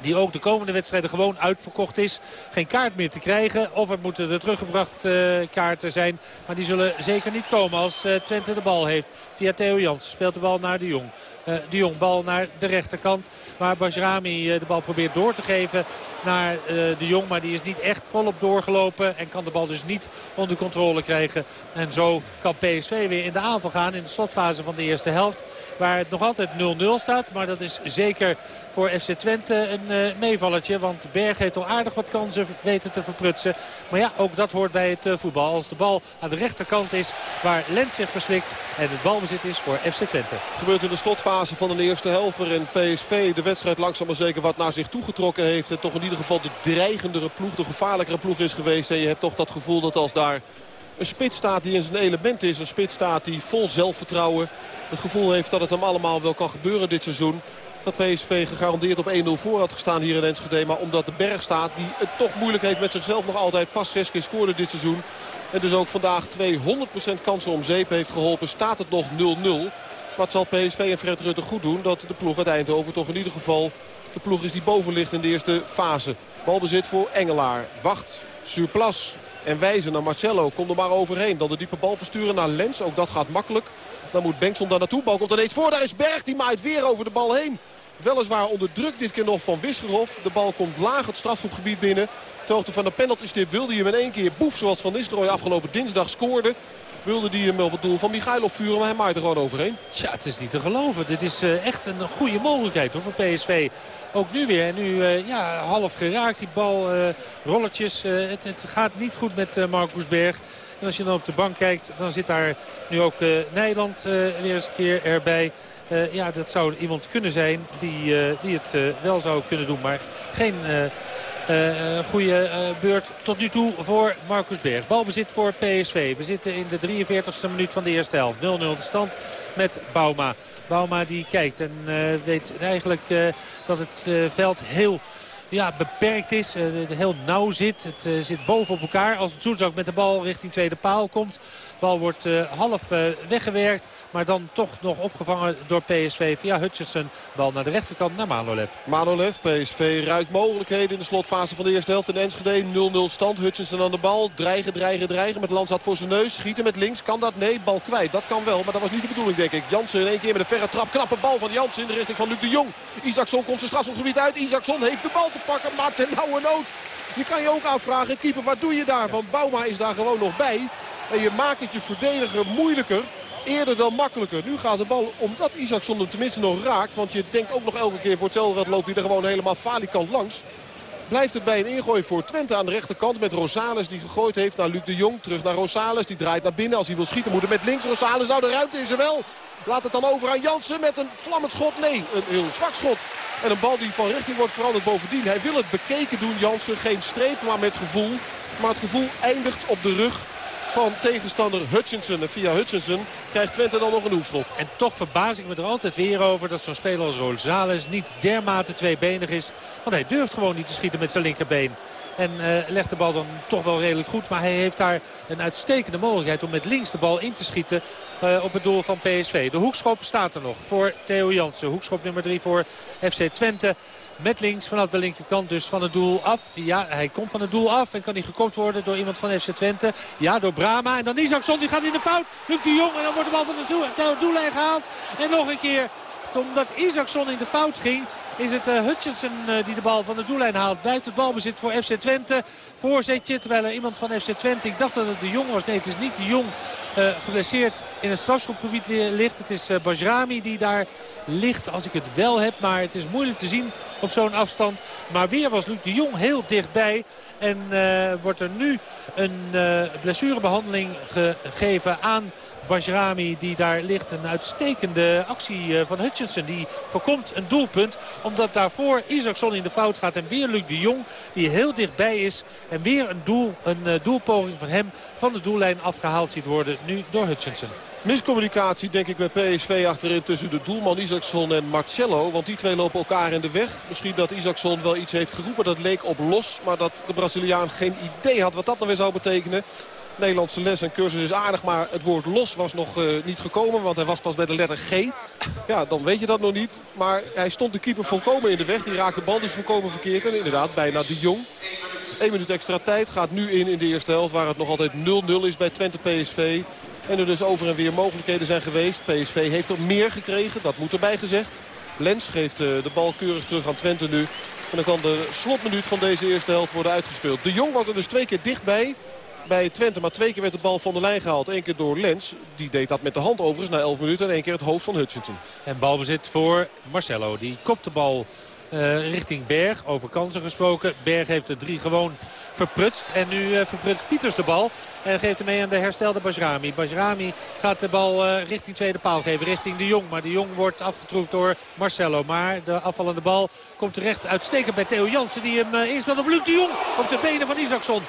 Die ook de komende wedstrijden gewoon uitverkocht is. Geen kaart meer te krijgen. Of het moeten de teruggebracht uh, kaarten zijn. Maar die zullen zeker niet komen als uh, Twente de bal heeft. Via Theo Jans speelt de bal naar de Jong. Uh, de Jong bal naar de rechterkant. Waar Bajrami de bal probeert door te geven naar uh, de Jong. Maar die is niet echt volop doorgelopen. En kan de bal dus niet onder controle krijgen. En zo kan PSV weer in de aanval gaan in de slotfase van de eerste helft. Waar het nog altijd 0-0 staat. Maar dat is zeker voor FC Twente een meevallertje. Want Berg heeft al aardig wat kansen weten te verprutsen. Maar ja, ook dat hoort bij het voetbal. Als de bal aan de rechterkant is waar Lens zich verslikt. En het balbezit is voor FC Twente. Gebeurt in de slotfase van de eerste helft. Waarin PSV de wedstrijd langzaam maar zeker wat naar zich toegetrokken heeft. En toch in ieder geval de dreigendere ploeg, de gevaarlijkere ploeg is geweest. En je hebt toch dat gevoel dat als daar een spits staat die in zijn element is. Een spits staat die vol zelfvertrouwen het gevoel heeft dat het hem allemaal wel kan gebeuren dit seizoen. Dat PSV gegarandeerd op 1-0 voor had gestaan hier in Enschede. Maar omdat de berg staat die het toch moeilijk heeft met zichzelf nog altijd. Pas zes keer scoorde dit seizoen. En dus ook vandaag 200% kansen om zeep heeft geholpen. Staat het nog 0-0. Het zal PSV en Fred Rutte goed doen dat de ploeg uit Eindhoven toch in ieder geval de ploeg is die boven ligt in de eerste fase. Balbezit voor Engelaar. Wacht. Surplas. En wijzen naar Marcelo. Kom er maar overheen. Dan de diepe bal versturen naar Lens. Ook dat gaat makkelijk. Dan moet Bengtson daar naartoe. Bal komt ineens voor. Daar is Berg. Die maait weer over de bal heen. Weliswaar onder druk dit keer nog van Wisgerhof. De bal komt laag het strafschopgebied binnen. Ter hoogte van de penaltystip wilde hij hem in één keer boef zoals Van Nistelrooy afgelopen dinsdag scoorde. Wilde hij hem op het doel van Michailov vuren, maar hij maait er gewoon overheen. Ja, het is niet te geloven. Dit is uh, echt een goede mogelijkheid hoor, voor PSV. Ook nu weer. Nu uh, ja, half geraakt die bal. Uh, rolletjes. Het, het, gaat niet goed met Marcus Berg. En als je dan op de bank kijkt, dan zit daar nu ook Nederland weer eens een keer erbij. Ja, dat zou iemand kunnen zijn die, die het wel zou kunnen doen. Maar geen goede beurt tot nu toe voor Marcus Berg. Balbezit voor PSV. We zitten in de 43ste minuut van de eerste helft. 0-0 de stand met Bauma. Bauma die kijkt en weet eigenlijk dat het veld heel ja, beperkt is. Uh, heel nauw zit. Het uh, zit boven op elkaar. Als Zuzak met de bal richting tweede paal komt. Bal wordt uh, half weggewerkt. Maar dan toch nog opgevangen door PSV via Hutchinson. Bal naar de rechterkant naar Manolev. Manolev, PSV ruikt mogelijkheden in de slotfase van de eerste helft in Enschede. 0-0 stand. Hutchinson aan de bal. Dreigen, dreigen, dreigen. Met Lanzat voor zijn neus. Schieten met links. Kan dat? Nee, bal kwijt. Dat kan wel. Maar dat was niet de bedoeling denk ik. Jansen in één keer met een verre trap. Knappe bal van Jansen in de richting van Luc de Jong. Isaacson komt zijn strafschopgebied uit. Isaacson heeft de bal te pakken. Maar ten nauwe nood. Je kan je ook afvragen, keeper, wat doe je daar? Want Bouma is daar gewoon nog bij. En je maakt het je verdediger moeilijker eerder dan makkelijker. Nu gaat de bal, omdat Isaacson hem tenminste nog raakt. Want je denkt ook nog elke keer voor hetzelfde loopt hij er gewoon helemaal falikant langs. Blijft het bij een ingooi voor Twente aan de rechterkant. Met Rosales die gegooid heeft naar Luc de Jong. Terug naar Rosales. Die draait naar binnen. Als hij wil schieten moet hij met links. Rosales, nou de ruimte is er wel. Laat het dan over aan Jansen met een vlammend schot. Nee, een heel zwak schot. En een bal die van richting wordt veranderd bovendien. Hij wil het bekeken doen, Jansen. Geen streep, maar met gevoel. Maar het gevoel eindigt op de rug van tegenstander Hutchinson. En via Hutchinson krijgt Twente dan nog een hoekschop. En toch verbaas ik me er altijd weer over dat zo'n speler als Rosales niet dermate tweebenig is. Want hij durft gewoon niet te schieten met zijn linkerbeen. En uh, legt de bal dan toch wel redelijk goed. Maar hij heeft daar een uitstekende mogelijkheid om met links de bal in te schieten uh, op het doel van PSV. De hoekschop staat er nog voor Theo Jansen. Hoekschop nummer 3 voor FC Twente. Met links vanaf de linkerkant dus van het doel af. Ja, hij komt van het doel af en kan hij gekopt worden door iemand van FC Twente. Ja, door Brama. En dan Isaacson, die gaat in de fout. Lukt de Jong en dan wordt de bal van het doellijn gehaald. En nog een keer, omdat Isaacson in de fout ging is het uh, Hutchinson uh, die de bal van de doellijn haalt. Blijft het balbezit voor FC Twente. Voorzetje, terwijl er iemand van FC Twente, ik dacht dat het de Jong was. Nee, het is niet de Jong uh, geblesseerd in het strafschopgebied ligt. Het is Bajrami die daar ligt als ik het wel heb. Maar het is moeilijk te zien op zo'n afstand. Maar weer was Luc de Jong heel dichtbij. En wordt er nu een blessurebehandeling gegeven aan Bajrami die daar ligt. Een uitstekende actie van Hutchinson. Die voorkomt een doelpunt. Omdat daarvoor Isaacson in de fout gaat. En weer Luc de Jong die heel dichtbij is. En weer een, doel, een doelpoging van hem van de doellijn afgehaald ziet worden. Nu door Hutchinson. Miscommunicatie denk ik bij PSV achterin tussen de doelman Isaacson en Marcelo. Want die twee lopen elkaar in de weg. Misschien dat Isaacson wel iets heeft geroepen. Dat leek op los. Maar dat de Braziliaan geen idee had wat dat nou weer zou betekenen. Nederlandse les en cursus is aardig, maar het woord los was nog uh, niet gekomen. Want hij was pas bij de letter G. Ja, dan weet je dat nog niet. Maar hij stond de keeper volkomen in de weg. Die raakte de bal dus volkomen verkeerd. En inderdaad, bijna de Jong. 1 minuut extra tijd gaat nu in in de eerste helft. Waar het nog altijd 0-0 is bij Twente PSV. En er dus over en weer mogelijkheden zijn geweest. PSV heeft er meer gekregen, dat moet erbij gezegd. Lens geeft uh, de bal keurig terug aan Twente nu. En dan kan de slotminuut van deze eerste helft worden uitgespeeld. De Jong was er dus twee keer dichtbij bij Twente. Maar twee keer werd de bal van de lijn gehaald. Eén keer door Lens. Die deed dat met de hand overigens na 11 minuten. En één keer het hoofd van Hutchinson. En balbezit voor Marcelo. Die kopt de bal uh, richting Berg. Over kansen gesproken. Berg heeft de drie gewoon verprutst. En nu uh, verprutst Pieters de bal. En geeft hem mee aan de herstelde Bajrami. Bajrami gaat de bal uh, richting tweede paal geven. Richting de Jong. Maar de Jong wordt afgetroefd door Marcelo. Maar de afvallende bal komt terecht uitstekend bij Theo Jansen. Die hem uh, eerst op Luc de Jong. Op de benen van Isaacson.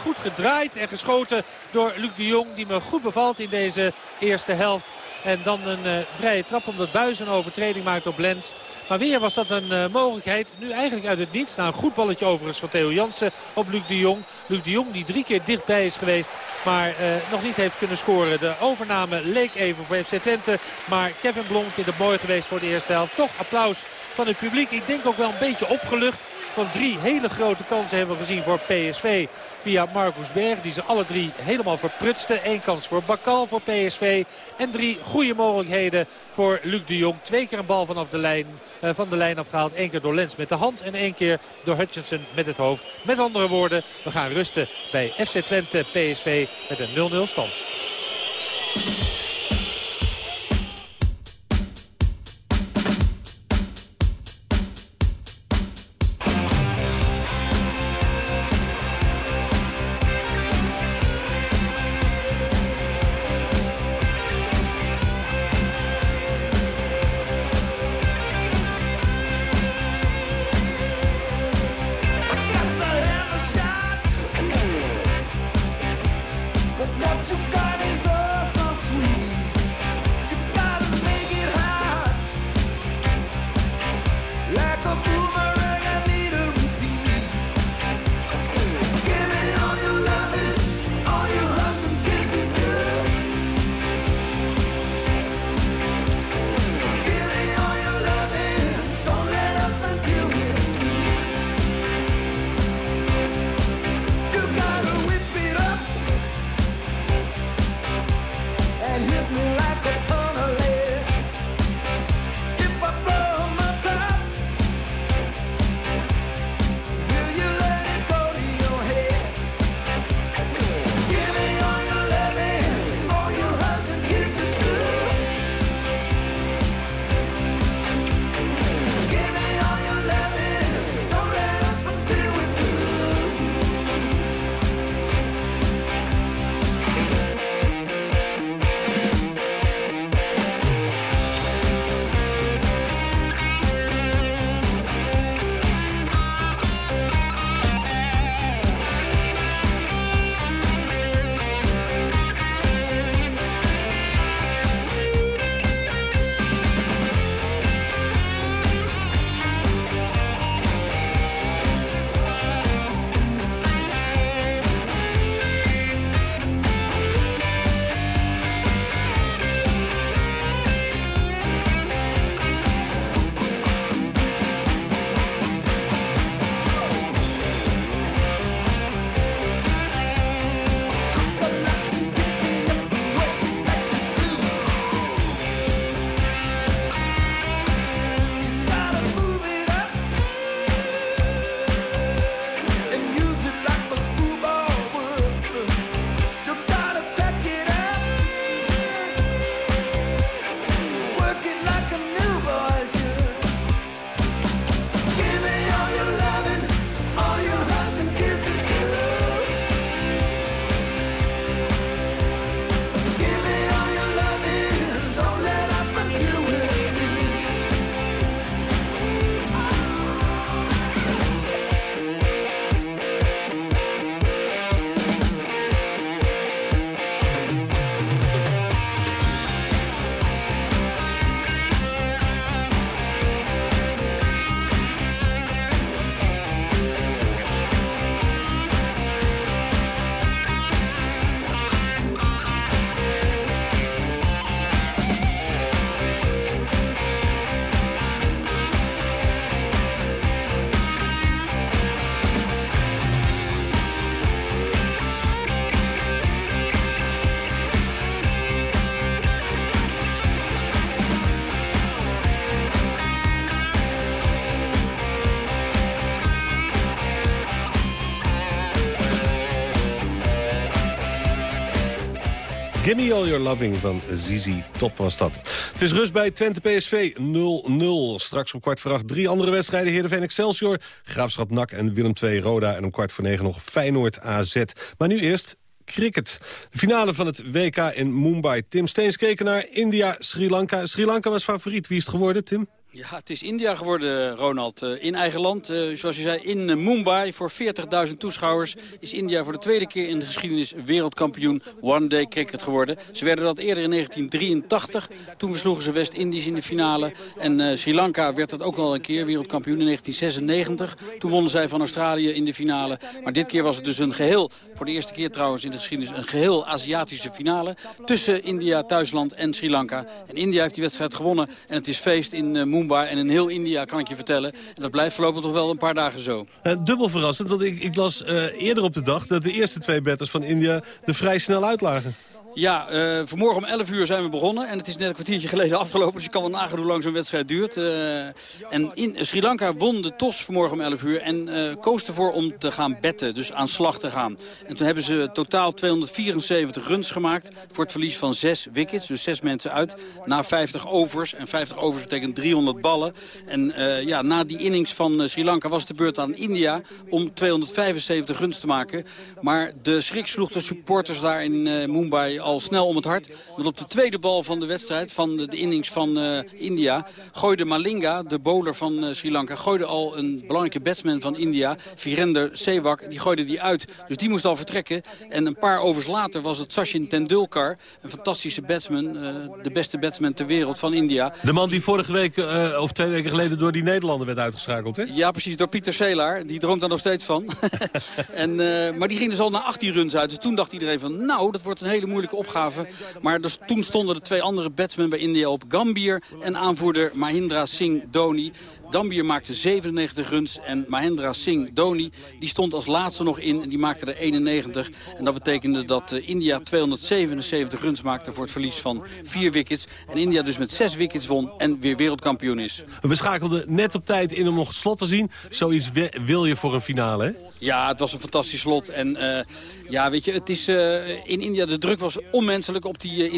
Goed gedraaid en geschoten door Luc de Jong. Die me goed bevalt in deze eerste helft. En dan een uh, vrije trap omdat Buis een overtreding maakt op Lens. Maar weer was dat een uh, mogelijkheid. Nu eigenlijk uit het niets. Na een goed balletje overigens van Theo Jansen op Luc de Jong. Luc de Jong die drie keer dichtbij is geweest. Maar uh, nog niet heeft kunnen scoren. De overname leek even voor FC Twente. Maar Kevin Blom vindt het mooi geweest voor de eerste helft. Toch applaus van het publiek. Ik denk ook wel een beetje opgelucht. Want drie hele grote kansen hebben we gezien voor PSV via Marcus Berg. Die ze alle drie helemaal verprutste. Eén kans voor Bakal voor PSV. En drie goede mogelijkheden voor Luc de Jong. Twee keer een bal vanaf de lijn, uh, van de lijn afgehaald. Eén keer door Lens met de hand. En één keer door Hutchinson met het hoofd. Met andere woorden, we gaan rusten bij FC Twente PSV met een 0-0 stand. Gimme All Your Loving van Zizi Top was dat. Het is rust bij Twente PSV 0-0. Straks om kwart voor acht drie andere wedstrijden. Heerenveen Excelsior, Graafschap NAC en Willem II Roda. En om kwart voor negen nog Feyenoord AZ. Maar nu eerst cricket. De finale van het WK in Mumbai. Tim Steens keken naar India, Sri Lanka. Sri Lanka was favoriet. Wie is het geworden, Tim? Ja, het is India geworden, Ronald. Eh, in eigen land, eh, zoals je zei, in eh, Mumbai. Voor 40.000 toeschouwers is India voor de tweede keer in de geschiedenis wereldkampioen one-day cricket geworden. Ze werden dat eerder in 1983. Toen versloegen ze West-Indisch in de finale. En Sri Lanka werd dat ook al een keer wereldkampioen in 1996. Toen wonnen zij van Australië in de finale. Maar dit keer was het dus een geheel, voor de eerste keer trouwens in de geschiedenis... een geheel Aziatische finale tussen India, thuisland en Sri Lanka. En India heeft die wedstrijd gewonnen en het is feest in Mumbai en in heel India, kan ik je vertellen. En dat blijft voorlopig toch wel een paar dagen zo. Uh, dubbel verrassend, want ik, ik las uh, eerder op de dag... dat de eerste twee batters van India er vrij snel uitlagen. Ja, uh, vanmorgen om 11 uur zijn we begonnen. En het is net een kwartiertje geleden afgelopen. Dus je kan wel nagaan hoe lang zo'n wedstrijd duurt. Uh, en in Sri Lanka won de TOS vanmorgen om 11 uur. En uh, koos ervoor om te gaan betten. Dus aan slag te gaan. En toen hebben ze totaal 274 runs gemaakt. Voor het verlies van zes wickets. Dus zes mensen uit. Na 50 overs. En 50 overs betekent 300 ballen. En ja, na die innings van Sri Lanka was het de beurt aan India. Om 275 runs te maken. Maar de schrik sloeg de supporters daar in Mumbai al snel om het hart. Want op de tweede bal van de wedstrijd, van de, de innings van uh, India... gooide Malinga, de bowler van uh, Sri Lanka... gooide al een belangrijke batsman van India, Virender Sewak... die gooide die uit. Dus die moest al vertrekken. En een paar overs later was het Sachin Tendulkar... een fantastische batsman, uh, de beste batsman ter wereld van India. De man die vorige week, of twee weken geleden... door die Nederlander werd uitgeschakeld, hè? Ja, precies, door Pieter Selaar. Die droomt daar nog steeds van. [LAUGHS] en, maar die ging dus al na 18 runs uit. Dus toen dacht iedereen van, nou, dat wordt een hele moeilijke opgave. Maar dus, toen stonden de twee andere batsmen bij India op. Gambier en aanvoerder Mahindra Singh Dhoni. Gambier maakte 97 runs en Mahendra Singh Dhoni die stond als laatste nog in en die maakte er 91. En dat betekende dat uh, India 277 runs maakte voor het verlies van vier wickets. En India dus met zes wickets won en weer wereldkampioen is. We schakelden net op tijd in om nog het slot te zien. Zoiets wil je voor een finale, hè? Ja, het was een fantastisch slot. En uh, ja, weet je, het is uh, in India, de druk was onmenselijk op die uh,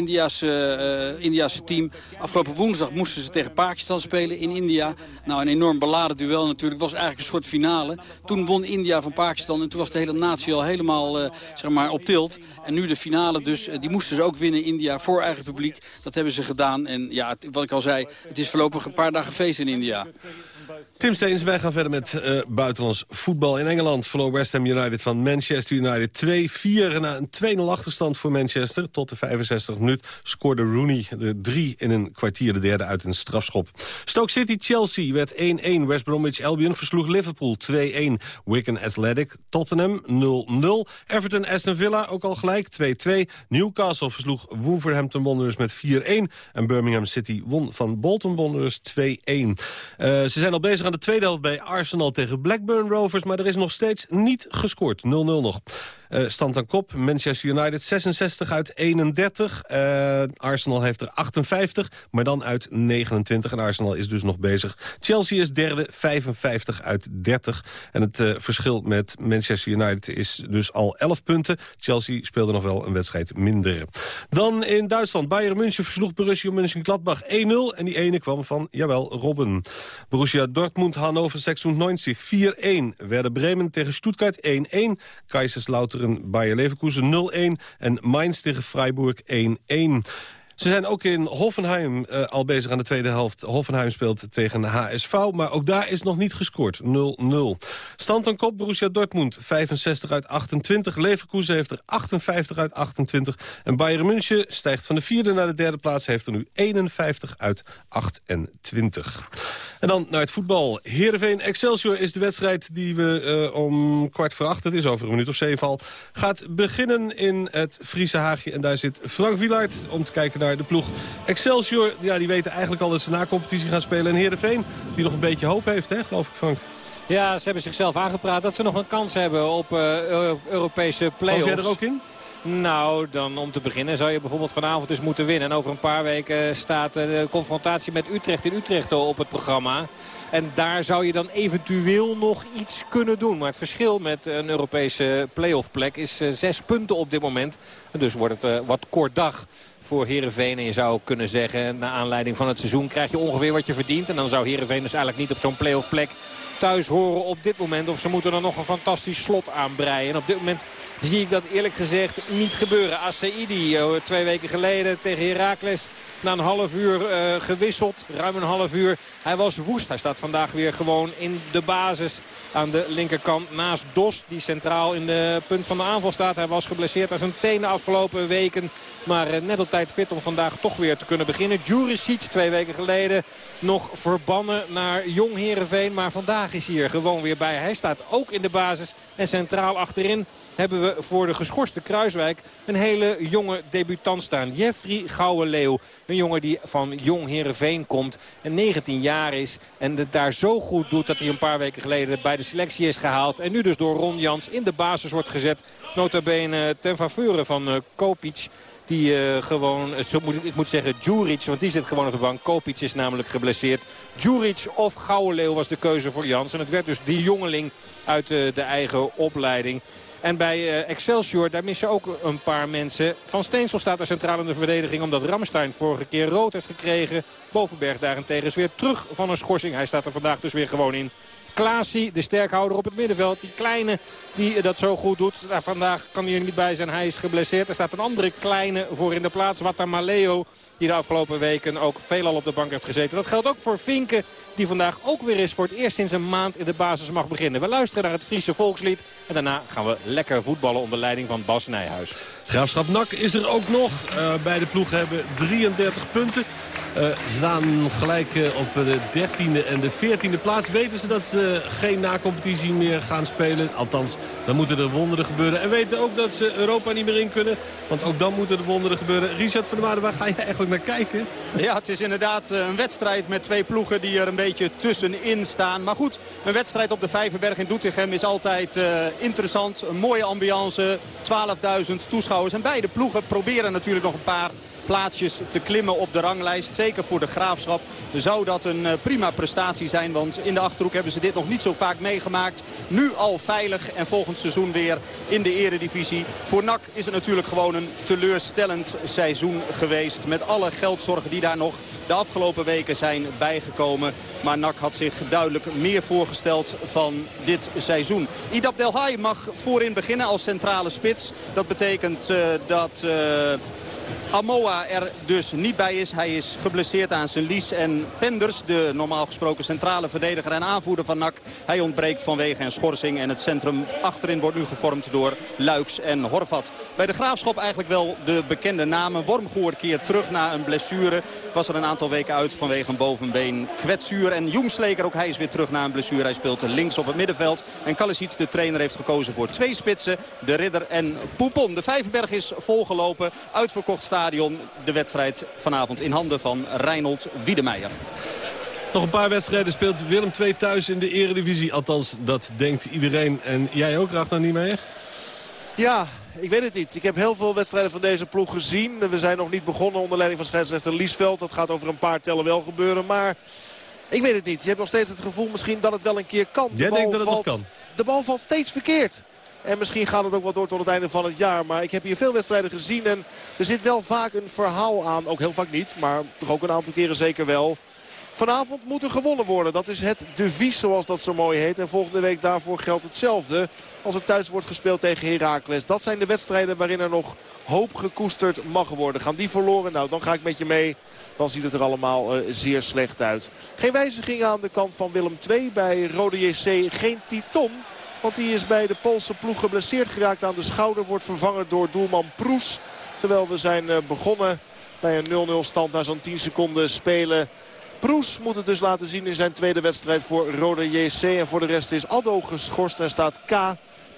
Indiaanse team. Afgelopen woensdag moesten ze tegen Pakistan spelen in India. Nou, een enorm beladen duel natuurlijk. Was eigenlijk een soort finale. Toen won India van Pakistan en toen was de hele natie al helemaal zeg maar op tilt. En nu de finale dus, die moesten ze ook winnen India voor eigen publiek. Dat hebben ze gedaan. En ja, wat ik al zei, het is voorlopig een paar dagen feest in India. Tim Steens, wij gaan verder met uh, buitenlands voetbal in Engeland. Verloor West Ham United van Manchester United 2-4. Na een 2-0 achterstand voor Manchester tot de 65 minuut... scoorde Rooney de drie in een kwartier, de derde uit een strafschop. Stoke City-Chelsea werd 1-1. West Bromwich Albion versloeg Liverpool 2-1. Wigan Athletic, Tottenham 0-0. Everton Aston Villa ook al gelijk 2-2. Newcastle versloeg Wolverhampton Wanderers met 4-1. En Birmingham City won van Bolton Wanderers 2-1. Uh, ze zijn al bezig aan de tweede helft bij Arsenal tegen Blackburn Rovers... maar er is nog steeds niet gescoord. 0-0 nog. Uh, stand aan kop. Manchester United 66 uit 31. Uh, Arsenal heeft er 58, maar dan uit 29. En Arsenal is dus nog bezig. Chelsea is derde, 55 uit 30. En het uh, verschil met Manchester United is dus al 11 punten. Chelsea speelde nog wel een wedstrijd minder. Dan in Duitsland. Bayern München versloeg Borussia Mönchengladbach 1-0. En die ene kwam van, jawel, Robben. Borussia Dortmund, Hannover 96 4-1. Werder Bremen tegen Stuttgart 1-1. Kaiserslautern Bayer Leverkusen 0-1 en Mainz tegen Freiburg 1-1. Ze zijn ook in Hoffenheim uh, al bezig aan de tweede helft. Hoffenheim speelt tegen HSV, maar ook daar is nog niet gescoord. 0-0. Stand aan kop, Borussia Dortmund, 65 uit 28. Leverkusen heeft er 58 uit 28. En Bayern München stijgt van de vierde naar de derde plaats. Heeft er nu 51 uit 28. En dan naar het voetbal. Heerenveen Excelsior is de wedstrijd die we uh, om kwart voor acht... het is over een minuut of zeven al... gaat beginnen in het Friese Haagje. En daar zit Frank Wielaert om te kijken naar de ploeg Excelsior. Ja, die weten eigenlijk al dat ze na competitie gaan spelen. En Heerenveen, die nog een beetje hoop heeft, hè, geloof ik, Frank. Ja, ze hebben zichzelf aangepraat dat ze nog een kans hebben op uh, Europese play-offs. er ook in? Nou, dan om te beginnen zou je bijvoorbeeld vanavond eens moeten winnen. En over een paar weken staat de confrontatie met Utrecht in Utrecht op het programma. En daar zou je dan eventueel nog iets kunnen doen. Maar het verschil met een Europese playoff plek is eh, zes punten op dit moment. En dus wordt het wat kort dag voor Heerenveen. En je zou kunnen zeggen, na aanleiding van het seizoen krijg je ongeveer wat je verdient. En dan zou Heerenveen dus eigenlijk niet op zo'n playoff plek thuis horen op dit moment. Of ze moeten er nog een fantastisch slot aanbreien. En op dit moment zie ik dat eerlijk gezegd niet gebeuren. Asaidi eh, twee weken geleden tegen Heracles na een half uur uh, gewisseld. Ruim een half uur. Hij was woest. Hij staat vandaag weer gewoon in de basis aan de linkerkant. Naast Dos die centraal in de punt van de aanval staat. Hij was geblesseerd aan zijn tenen afgelopen weken. Maar uh, net op tijd fit om vandaag toch weer te kunnen beginnen. Juricic twee weken geleden nog verbannen naar Jong Herenveen. Maar vandaag is hij er gewoon weer bij. Hij staat ook in de basis en centraal achterin hebben we voor de geschorste Kruiswijk een hele jonge debutant staan. Jeffrey Gouwe-Leeuw. Een jongen die van Jong Herenveen komt en 19 jaar is. En het daar zo goed doet dat hij een paar weken geleden bij de selectie is gehaald. En nu dus door Ron Jans in de basis wordt gezet. Nota bene ten faveur van uh, Kopic. Die uh, gewoon, zo moet, ik moet zeggen Djuric, want die zit gewoon op de bank. Kopic is namelijk geblesseerd. Djuric of Gouwenleeuw was de keuze voor Jans. En het werd dus die jongeling uit uh, de eigen opleiding. En bij Excelsior, daar missen ook een paar mensen. Van Steensel staat er centraal in de verdediging omdat Ramstein vorige keer rood heeft gekregen. Bovenberg daarentegen is weer terug van een schorsing. Hij staat er vandaag dus weer gewoon in. Klaasie, de sterkhouder op het middenveld. Die kleine die dat zo goed doet. Daar vandaag kan hij er niet bij zijn. Hij is geblesseerd. Er staat een andere kleine voor in de plaats. Watamaleo die de afgelopen weken ook veelal op de bank heeft gezeten. Dat geldt ook voor Vinken, die vandaag ook weer eens voor het eerst sinds een maand in de basis mag beginnen. We luisteren naar het Friese volkslied en daarna gaan we lekker voetballen onder leiding van Bas Nijhuis. Graafschap Nak is er ook nog. Uh, beide ploegen hebben 33 punten. Uh, staan gelijk uh, op de 13e en de 14e plaats. Weten ze dat ze geen na-competitie meer gaan spelen? Althans, dan moeten er wonderen gebeuren. En weten ook dat ze Europa niet meer in kunnen. Want ook dan moeten er wonderen gebeuren. Richard van der Waarde, waar ga je eigenlijk naar kijken? Ja, het is inderdaad een wedstrijd met twee ploegen die er een beetje tussenin staan. Maar goed, een wedstrijd op de Vijverberg in Doetinchem is altijd uh, interessant. Een mooie ambiance, 12.000 toeschouwers. En beide ploegen proberen natuurlijk nog een paar plaatsjes te klimmen op de ranglijst. Zeker voor de Graafschap zou dat een prima prestatie zijn. Want in de Achterhoek hebben ze dit nog niet zo vaak meegemaakt. Nu al veilig en volgend seizoen weer in de eredivisie. Voor NAC is het natuurlijk gewoon een teleurstellend seizoen geweest. Met alle geldzorgen die daar nog de afgelopen weken zijn bijgekomen. Maar NAC had zich duidelijk meer voorgesteld van dit seizoen. Idab Delhay mag voorin beginnen als centrale spits. Dat betekent uh, dat... Uh, Amoa er dus niet bij is. Hij is geblesseerd aan zijn lies. En Penders, de normaal gesproken centrale verdediger en aanvoerder van NAC... hij ontbreekt vanwege een schorsing. En het centrum achterin wordt nu gevormd door Luiks en Horvat. Bij de Graafschap eigenlijk wel de bekende namen. Wormgoor keert terug na een blessure. Was er een aantal weken uit vanwege een bovenbeen kwetsuur. En Jongsleker, ook hij is weer terug na een blessure. Hij speelt links op het middenveld. En Kalisic, de trainer, heeft gekozen voor twee spitsen. De Ridder en Poupon. De Vijverberg is volgelopen. Uitverkocht stadion. De wedstrijd vanavond in handen van Reinhold Wiedemeijer. Nog een paar wedstrijden speelt Willem II thuis in de eredivisie. Althans, dat denkt iedereen. En jij ook, Ragnar, niet meer? Ja, ik weet het niet. Ik heb heel veel wedstrijden van deze ploeg gezien. We zijn nog niet begonnen onder leiding van scheidsrechter Liesveld. Dat gaat over een paar tellen wel gebeuren. Maar ik weet het niet. Je hebt nog steeds het gevoel misschien dat het wel een keer kan. De Jij denkt dat het valt, kan? De bal valt steeds verkeerd. En misschien gaat het ook wel door tot het einde van het jaar. Maar ik heb hier veel wedstrijden gezien. En er zit wel vaak een verhaal aan. Ook heel vaak niet. Maar toch ook een aantal keren zeker wel. Vanavond moet er gewonnen worden. Dat is het devies zoals dat zo mooi heet. En volgende week daarvoor geldt hetzelfde. Als het thuis wordt gespeeld tegen Heracles. Dat zijn de wedstrijden waarin er nog hoop gekoesterd mag worden. Gaan die verloren? Nou, dan ga ik met je mee. Dan ziet het er allemaal uh, zeer slecht uit. Geen wijzigingen aan de kant van Willem II. Bij Rode JC geen Titon. Want die is bij de Poolse ploeg geblesseerd geraakt aan de schouder. Wordt vervangen door doelman Proes. Terwijl we zijn uh, begonnen bij een 0-0 stand na zo'n 10 seconden spelen Proes moet het dus laten zien in zijn tweede wedstrijd voor Rode JC. En voor de rest is Addo geschorst en staat K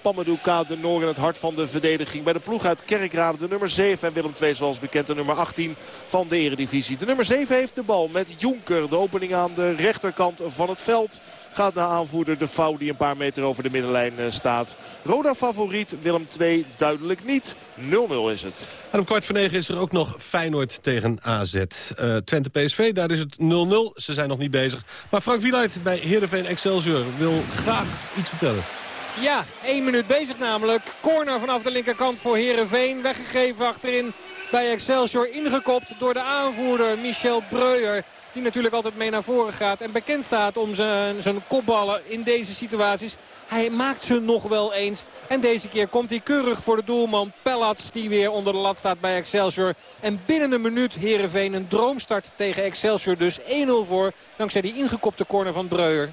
Pamadou de Noor in het hart van de verdediging. Bij de ploeg uit Kerkrade de nummer 7. En Willem II zoals bekend de nummer 18 van de eredivisie. De nummer 7 heeft de bal met Jonker. De opening aan de rechterkant van het veld gaat naar aanvoerder De Vouw die een paar meter over de middenlijn eh, staat. Roda favoriet, Willem II duidelijk niet. 0-0 is het. En om kwart voor negen is er ook nog Feyenoord tegen AZ. Uh, eh, Twente PSV, daar is het 0-0. Ze zijn nog niet bezig. Maar Frank Wieluid bij Heerenveen Excelsior wil graag iets vertellen. Ja, één minuut bezig namelijk. Corner vanaf de linkerkant voor Herenveen. Weggegeven achterin bij Excelsior. Ingekopt door de aanvoerder Michel Breuer. Die natuurlijk altijd mee naar voren gaat. En bekend staat om zijn, zijn kopballen in deze situaties. Hij maakt ze nog wel eens. En deze keer komt hij keurig voor de doelman Pellats. Die weer onder de lat staat bij Excelsior. En binnen een minuut Herenveen een droomstart tegen Excelsior. Dus 1-0 voor. Dankzij die ingekopte corner van Breuer.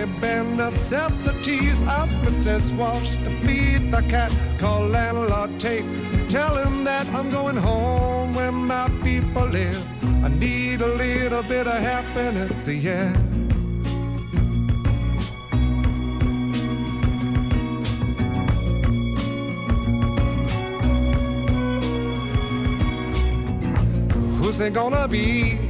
only bare necessities. Ask Mrs. Walsh to feed the cat. Call landlord Tate. Tell him that I'm going home where my people live. I need a little bit of happiness, yeah. Who's it gonna be?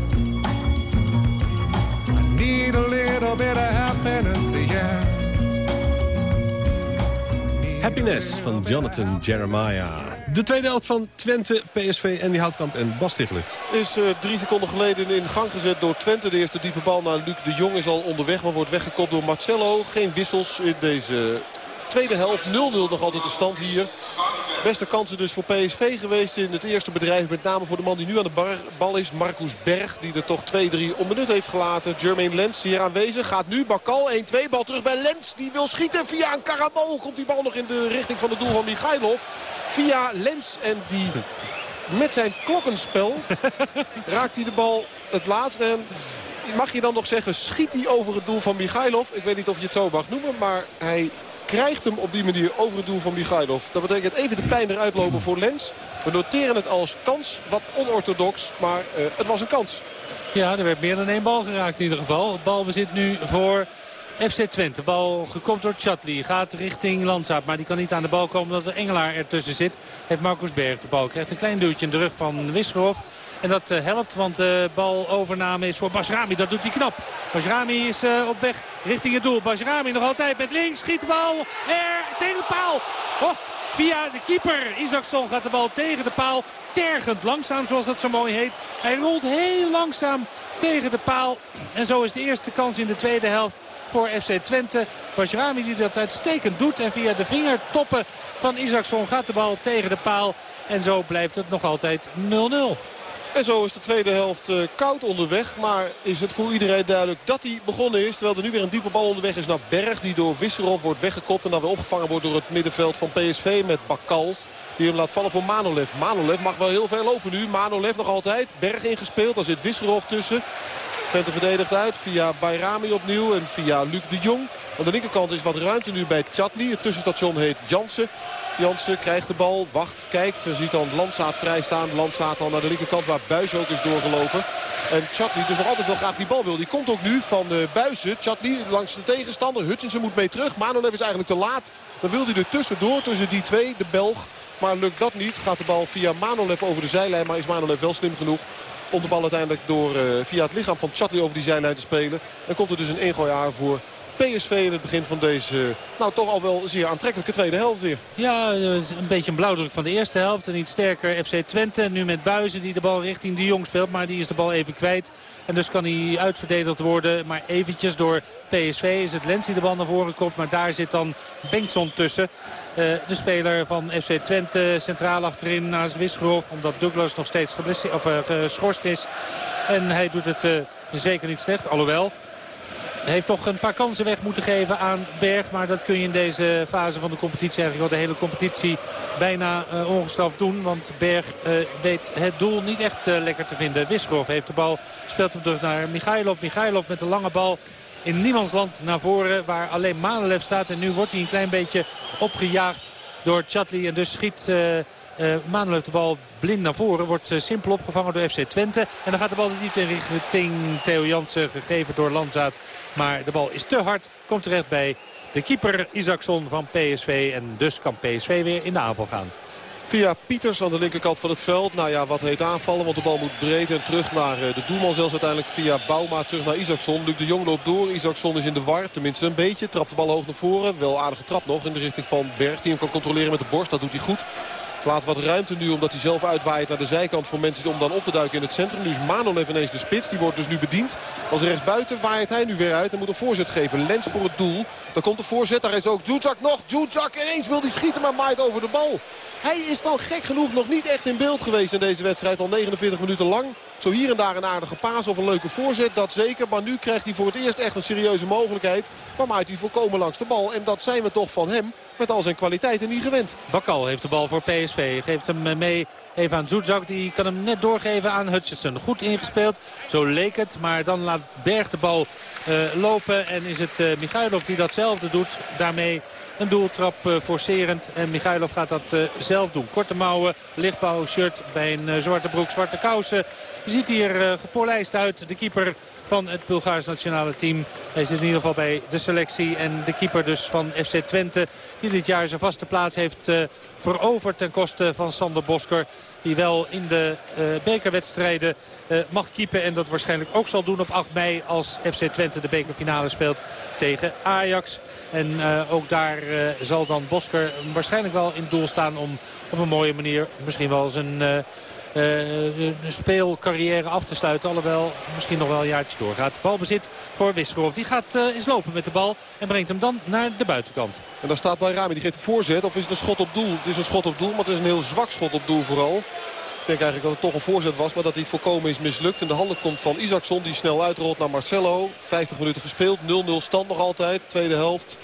need a little bit of happiness, yeah. Happiness van Jonathan Jeremiah. De tweede helft van Twente, PSV en die Houtkamp en Bas Tichler. Is uh, drie seconden geleden in gang gezet door Twente. De eerste diepe bal naar Luc de Jong is al onderweg, maar wordt weggekopt door Marcelo. Geen wissels in deze tweede helft. 0-0 nog altijd de stand hier. Beste kansen dus voor PSV geweest in het eerste bedrijf. Met name voor de man die nu aan de bal is. Marcus Berg. Die er toch 2-3 onbenut heeft gelaten. Jermaine Lens hier aanwezig. Gaat nu Bakal 1-2. Bal terug bij Lens. Die wil schieten via een karabol. Komt die bal nog in de richting van het doel van Michailov. Via Lens. En die met zijn klokkenspel [LAUGHS] raakt hij de bal het laatst. En mag je dan nog zeggen, schiet hij over het doel van Michailov? Ik weet niet of je het zo mag noemen, maar hij krijgt hem op die manier over het doel van Michailov. Dat betekent even de pijn eruit lopen voor Lens. We noteren het als kans, wat onorthodox, maar uh, het was een kans. Ja, er werd meer dan één bal geraakt in ieder geval. Balbezit nu voor FC Twente. Bal gekopt door Chatli. Gaat richting Landsaat. Maar die kan niet aan de bal komen omdat de Engelaar ertussen zit. Het Marcus Berg de bal. Krijgt een klein duwtje in de rug van Wisgerhof. En dat uh, helpt, want de balovername is voor Basrami. Dat doet hij knap. Basrami is uh, op weg richting het doel. Basrami nog altijd met links. Schiet de bal er tegen de paal. Oh, via de keeper. Isaacson gaat de bal tegen de paal. Tergend langzaam zoals dat zo mooi heet. Hij rolt heel langzaam tegen de paal. En zo is de eerste kans in de tweede helft voor FC Twente. Bajrami die dat uitstekend doet. En via de vingertoppen van Isaacson gaat de bal tegen de paal. En zo blijft het nog altijd 0-0. En zo is de tweede helft uh, koud onderweg. Maar is het voor iedereen duidelijk dat hij begonnen is. Terwijl er nu weer een diepe bal onderweg is naar Berg. Die door Wisserov wordt weggekopt. En dan weer opgevangen wordt door het middenveld van PSV met Bakal. Die hem laat vallen voor Manolev. Manolev mag wel heel veel lopen nu. Manolev nog altijd. Berg ingespeeld. Daar zit Wisserov tussen. Twente verdedigt uit via Bayrami opnieuw en via Luc de Jong. Aan de linkerkant is wat ruimte nu bij Chatli. Het tussenstation heet Jansen. Jansen krijgt de bal, wacht, kijkt. Je ziet dan Landsaat vrijstaan. Landsaat al naar de linkerkant waar Buis ook is doorgelopen. En Chatli dus nog altijd wel graag die bal wil. Die komt ook nu van uh, Buizen. Chatli langs de tegenstander. Hutchinson moet mee terug. Manolev is eigenlijk te laat. Dan wil hij er tussendoor tussen die twee, de Belg. Maar lukt dat niet. Gaat de bal via Manolev over de zijlijn. Maar is Manolev wel slim genoeg om de bal uiteindelijk door, uh, via het lichaam van Chatli over die zijlijn te spelen. En komt er dus een ingooi aan voor PSV in het begin van deze nou, toch al wel zeer aantrekkelijke tweede helft weer. Ja, een beetje een blauwdruk van de eerste helft. En iets sterker FC Twente. Nu met Buizen die de bal richting de Jong speelt. Maar die is de bal even kwijt. En dus kan hij uitverdedigd worden. Maar eventjes door PSV is het Lens die de bal naar voren komt. Maar daar zit dan Bengtson tussen. Uh, de speler van FC Twente centraal achterin naast Wisgrof. Omdat Douglas nog steeds of, uh, geschorst is. En hij doet het uh, zeker niet slecht. Alhoewel, heeft toch een paar kansen weg moeten geven aan Berg. Maar dat kun je in deze fase van de competitie eigenlijk wel de hele competitie bijna ongestraft doen. Want Berg weet het doel niet echt lekker te vinden. Wisgrov heeft de bal, speelt hem terug naar Michailov. Michailov met de lange bal in niemandsland naar voren waar alleen Manolev staat. En nu wordt hij een klein beetje opgejaagd door Chatli. En dus schiet uh, de bal blind naar voren. Wordt uh, simpel opgevangen door FC Twente. En dan gaat de bal de diepte in richting Theo Jansen. Gegeven door Landzaat. Maar de bal is te hard. Komt terecht bij de keeper Isaacson van PSV. En dus kan PSV weer in de aanval gaan. Via Pieters aan de linkerkant van het veld. Nou ja, wat heet aanvallen, want de bal moet breed en terug naar eh, de doelman. Zelfs uiteindelijk via Bouma terug naar Isaacson. Luc de Jong loopt door. Isaacson is in de war, tenminste een beetje. Trapt de bal hoog naar voren. Wel aardige trap nog in de richting van Berg. Die hem kan controleren met de borst. Dat doet hij goed. Laat wat ruimte nu omdat hij zelf uitwaait naar de zijkant voor mensen om dan op te duiken in het centrum. Nu is Manon ineens de spits. Die wordt dus nu bediend. Als rechtsbuiten waait hij nu weer uit en moet een voorzet geven. Lens voor het doel. Dan komt de voorzet. Daar is ook Djuzak nog. Djuzak ineens wil hij schieten maar maait over de bal. Hij is dan gek genoeg nog niet echt in beeld geweest in deze wedstrijd. Al 49 minuten lang. Zo hier en daar een aardige paas of een leuke voorzet. Dat zeker. Maar nu krijgt hij voor het eerst echt een serieuze mogelijkheid. Maar maakt hij volkomen langs de bal. En dat zijn we toch van hem. Met al zijn kwaliteiten niet gewend. Bakal heeft de bal voor PSV. Geeft hem mee even aan Zoetzak. Die kan hem net doorgeven aan Hutchison. Goed ingespeeld. Zo leek het. Maar dan laat Berg de bal uh, lopen. En is het uh, Michailov die datzelfde doet. Daarmee een doeltrap uh, forcerend. En Michailov gaat dat uh, zelf doen. Korte mouwen, lichtbouw shirt bij een uh, zwarte broek, zwarte kousen. Je ziet hier gepolijst uit. De keeper van het Bulgaars nationale team. Hij zit in ieder geval bij de selectie. En de keeper dus van FC Twente. Die dit jaar zijn vaste plaats heeft veroverd ten koste van Sander Bosker. Die wel in de uh, bekerwedstrijden uh, mag keepen. En dat waarschijnlijk ook zal doen op 8 mei als FC Twente de bekerfinale speelt tegen Ajax. En ook daar zal dan Bosker waarschijnlijk wel in doel staan om op een mooie manier misschien wel zijn uh, speelcarrière af te sluiten. Alhoewel misschien nog wel een jaartje doorgaat. Balbezit voor Wisgerhoff. Die gaat eens lopen met de bal en brengt hem dan naar de buitenkant. En daar staat bij Rami. Die geeft een voorzet. Of is het een schot op doel? Het is een schot op doel, maar het is een heel zwak schot op doel vooral. Ik denk eigenlijk dat het toch een voorzet was, maar dat hij volkomen is mislukt. En de handen komt van Isaacson, die snel uitrolt naar Marcelo. 50 minuten gespeeld, 0-0 stand nog altijd, tweede helft.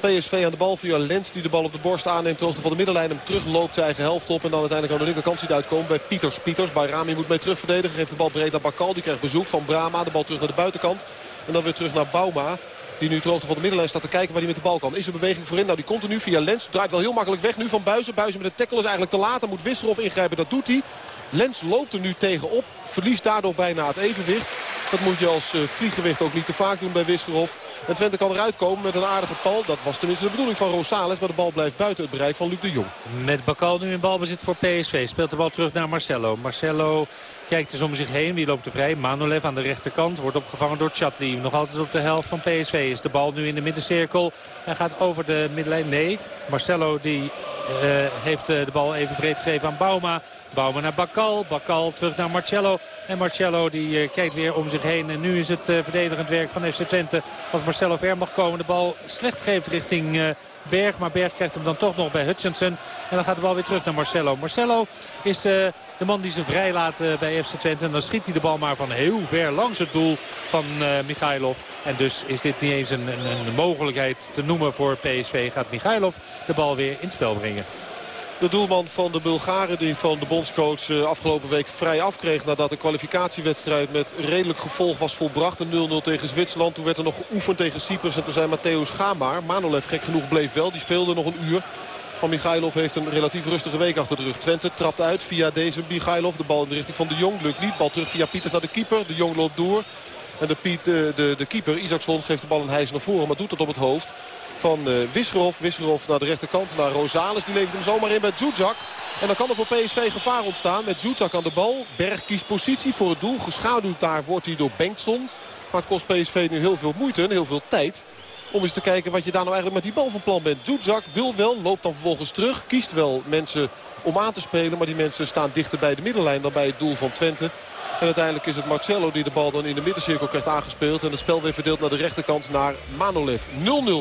PSV aan de bal via Lens die de bal op de borst aanneemt. Hoogte van de middenlijn hem terug loopt zijn eigen helft op. En dan uiteindelijk aan de linkerkant ziet uitkomen bij Pieters. Pieters bij Rami moet mee terugverdedigen. Geeft de bal breed naar Bakal. Die krijgt bezoek van Brama. De bal terug naar de buitenkant. En dan weer terug naar Bauma. Die nu ter van de middenlijn staat te kijken waar hij met de bal kan. Is er beweging voorin? Nou, die komt er nu via Lens. Draait wel heel makkelijk weg nu van Buizen. Buizen met de tackle is eigenlijk te laat. Dan moet Wisserov ingrijpen. Dat doet hij. Lens loopt er nu tegenop. Verliest daardoor bijna het evenwicht. Dat moet je als uh, vlieggewicht ook niet te vaak doen bij Wisgerhof. En Twente kan eruit komen met een aardige pal. Dat was tenminste de bedoeling van Rosales. Maar de bal blijft buiten het bereik van Luc de Jong. Met Bakal nu in balbezit voor PSV. Speelt de bal terug naar Marcelo. Marcelo kijkt dus om zich heen. Wie loopt er vrij? Manolev aan de rechterkant. Wordt opgevangen door Chatli. Nog altijd op de helft van PSV. Is de bal nu in de middencirkel. En gaat over de middenlijn. Nee, Marcelo die heeft de bal even breed gegeven aan Bauma. Bauma naar Bakal. Bakal terug naar Marcello. En Marcello die kijkt weer om zich heen. En nu is het verdedigend werk van FC Twente. Als Marcello ver mag komen. De bal slecht geeft richting Berg. Maar Berg krijgt hem dan toch nog bij Hutchinson. En dan gaat de bal weer terug naar Marcelo. Marcelo is de man die ze vrij laat bij FC Twente. En dan schiet hij de bal maar van heel ver langs het doel van Michailov. En dus is dit niet eens een, een, een mogelijkheid te noemen voor PSV. Gaat Michailov de bal weer in het spel brengen. De doelman van de Bulgaren die van de bondscoach eh, afgelopen week vrij afkreeg... nadat de kwalificatiewedstrijd met redelijk gevolg was volbracht. Een 0-0 tegen Zwitserland. Toen werd er nog geoefend tegen Cyprus. En toen zei Matthäus Gamaar. Manolev gek genoeg bleef wel. Die speelde nog een uur. Van Michailov heeft een relatief rustige week achter de rug. Twente trapt uit via deze Michailov. De bal in de richting van de Jong. Lukt niet. Bal terug via Pieters naar de keeper. De Jong loopt door. En de, Piet, de, de, de keeper, Isaacson, geeft de bal een hijs naar voren. Maar doet dat op het hoofd van uh, Wisgerhof. Wisgerhof naar de rechterkant, naar Rosales. Die levert hem zomaar in bij Zuzak. En dan kan er voor PSV gevaar ontstaan met Zuzak aan de bal. Berg kiest positie voor het doel. Geschaduwd daar wordt hij door Bengtson. Maar het kost PSV nu heel veel moeite en heel veel tijd. Om eens te kijken wat je daar nou eigenlijk met die bal van plan bent. Zuzak wil wel, loopt dan vervolgens terug. Kiest wel mensen om aan te spelen. Maar die mensen staan dichter bij de middenlijn dan bij het doel van Twente. En uiteindelijk is het Marcelo die de bal dan in de middencirkel krijgt aangespeeld. En het spel weer verdeeld naar de rechterkant naar Manolev.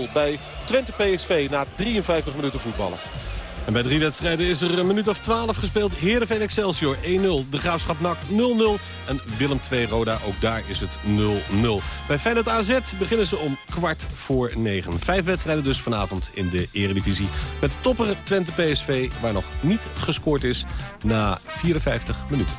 0-0 bij Twente PSV na 53 minuten voetballen. En bij drie wedstrijden is er een minuut of 12 gespeeld. Heerenveen Excelsior 1-0. De Graafschap NAC 0-0. En Willem 2 Roda, ook daar is het 0-0. Bij Feyenoord AZ beginnen ze om kwart voor negen. Vijf wedstrijden dus vanavond in de eredivisie. Met topper Twente PSV, waar nog niet gescoord is na 54 minuten.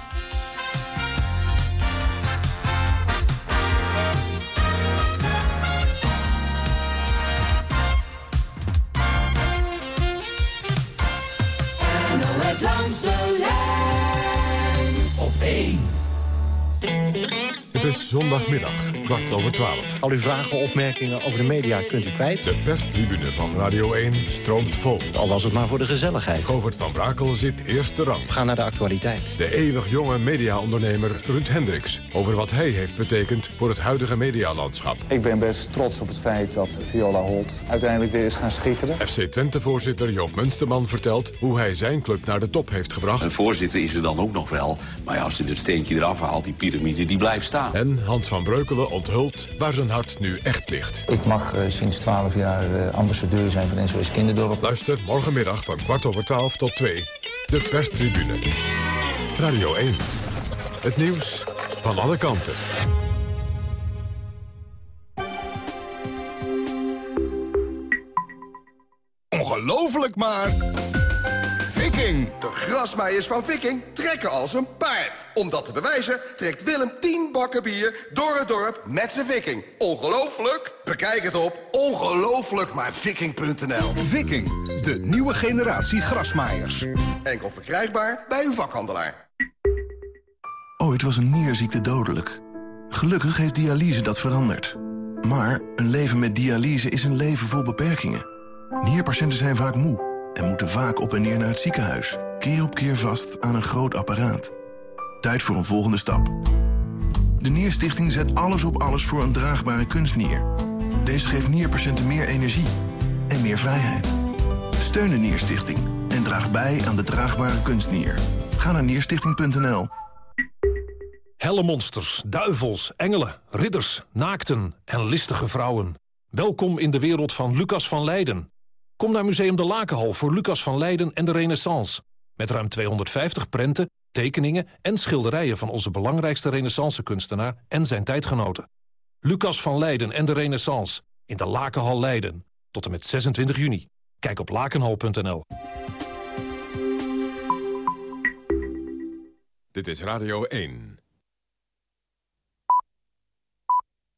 Thank you. Het is zondagmiddag, kwart over twaalf. Al uw vragen, opmerkingen over de media kunt u kwijt. De perstribune van Radio 1 stroomt vol. Al was het maar voor de gezelligheid. Govert van Brakel zit eerste rang. Ga naar de actualiteit. De eeuwig jonge mediaondernemer Ruud Hendricks... over wat hij heeft betekend voor het huidige medialandschap. Ik ben best trots op het feit dat Viola Holt uiteindelijk weer is gaan schitteren. FC Twente-voorzitter Joop Munsterman vertelt... hoe hij zijn club naar de top heeft gebracht. Een voorzitter is er dan ook nog wel. Maar ja, als hij het steentje eraf haalt, die piramide, die blijft staan. En Hans van Breukelen onthult waar zijn hart nu echt ligt. Ik mag uh, sinds 12 jaar uh, ambassadeur zijn van SOS Kinderdorp. Luister morgenmiddag van kwart over 12 tot 2. De perstribune. Radio 1. Het nieuws van alle kanten. Ongelooflijk maar... Viking. De grasmaaiers van Viking trekken als een paard. Om dat te bewijzen trekt Willem 10 bakken bier door het dorp met zijn Viking. Ongelooflijk? Bekijk het op ongelooflijkmaarviking.nl Viking, de nieuwe generatie grasmaaiers. Enkel verkrijgbaar bij uw vakhandelaar. Ooit was een nierziekte dodelijk. Gelukkig heeft dialyse dat veranderd. Maar een leven met dialyse is een leven vol beperkingen. Nierpatiënten zijn vaak moe en moeten vaak op en neer naar het ziekenhuis. Keer op keer vast aan een groot apparaat. Tijd voor een volgende stap. De Nierstichting zet alles op alles voor een draagbare kunstnier. Deze geeft nierpatiënten meer energie en meer vrijheid. Steun de Nierstichting en draag bij aan de draagbare kunstnier. Ga naar nierstichting.nl. Helle monsters, duivels, engelen, ridders, naakten en listige vrouwen. Welkom in de wereld van Lucas van Leiden. Kom naar Museum de Lakenhal voor Lucas van Leiden en de Renaissance. Met ruim 250 prenten, tekeningen en schilderijen... van onze belangrijkste renaissance-kunstenaar en zijn tijdgenoten. Lucas van Leiden en de Renaissance in de Lakenhal Leiden. Tot en met 26 juni. Kijk op lakenhal.nl. Dit is Radio 1.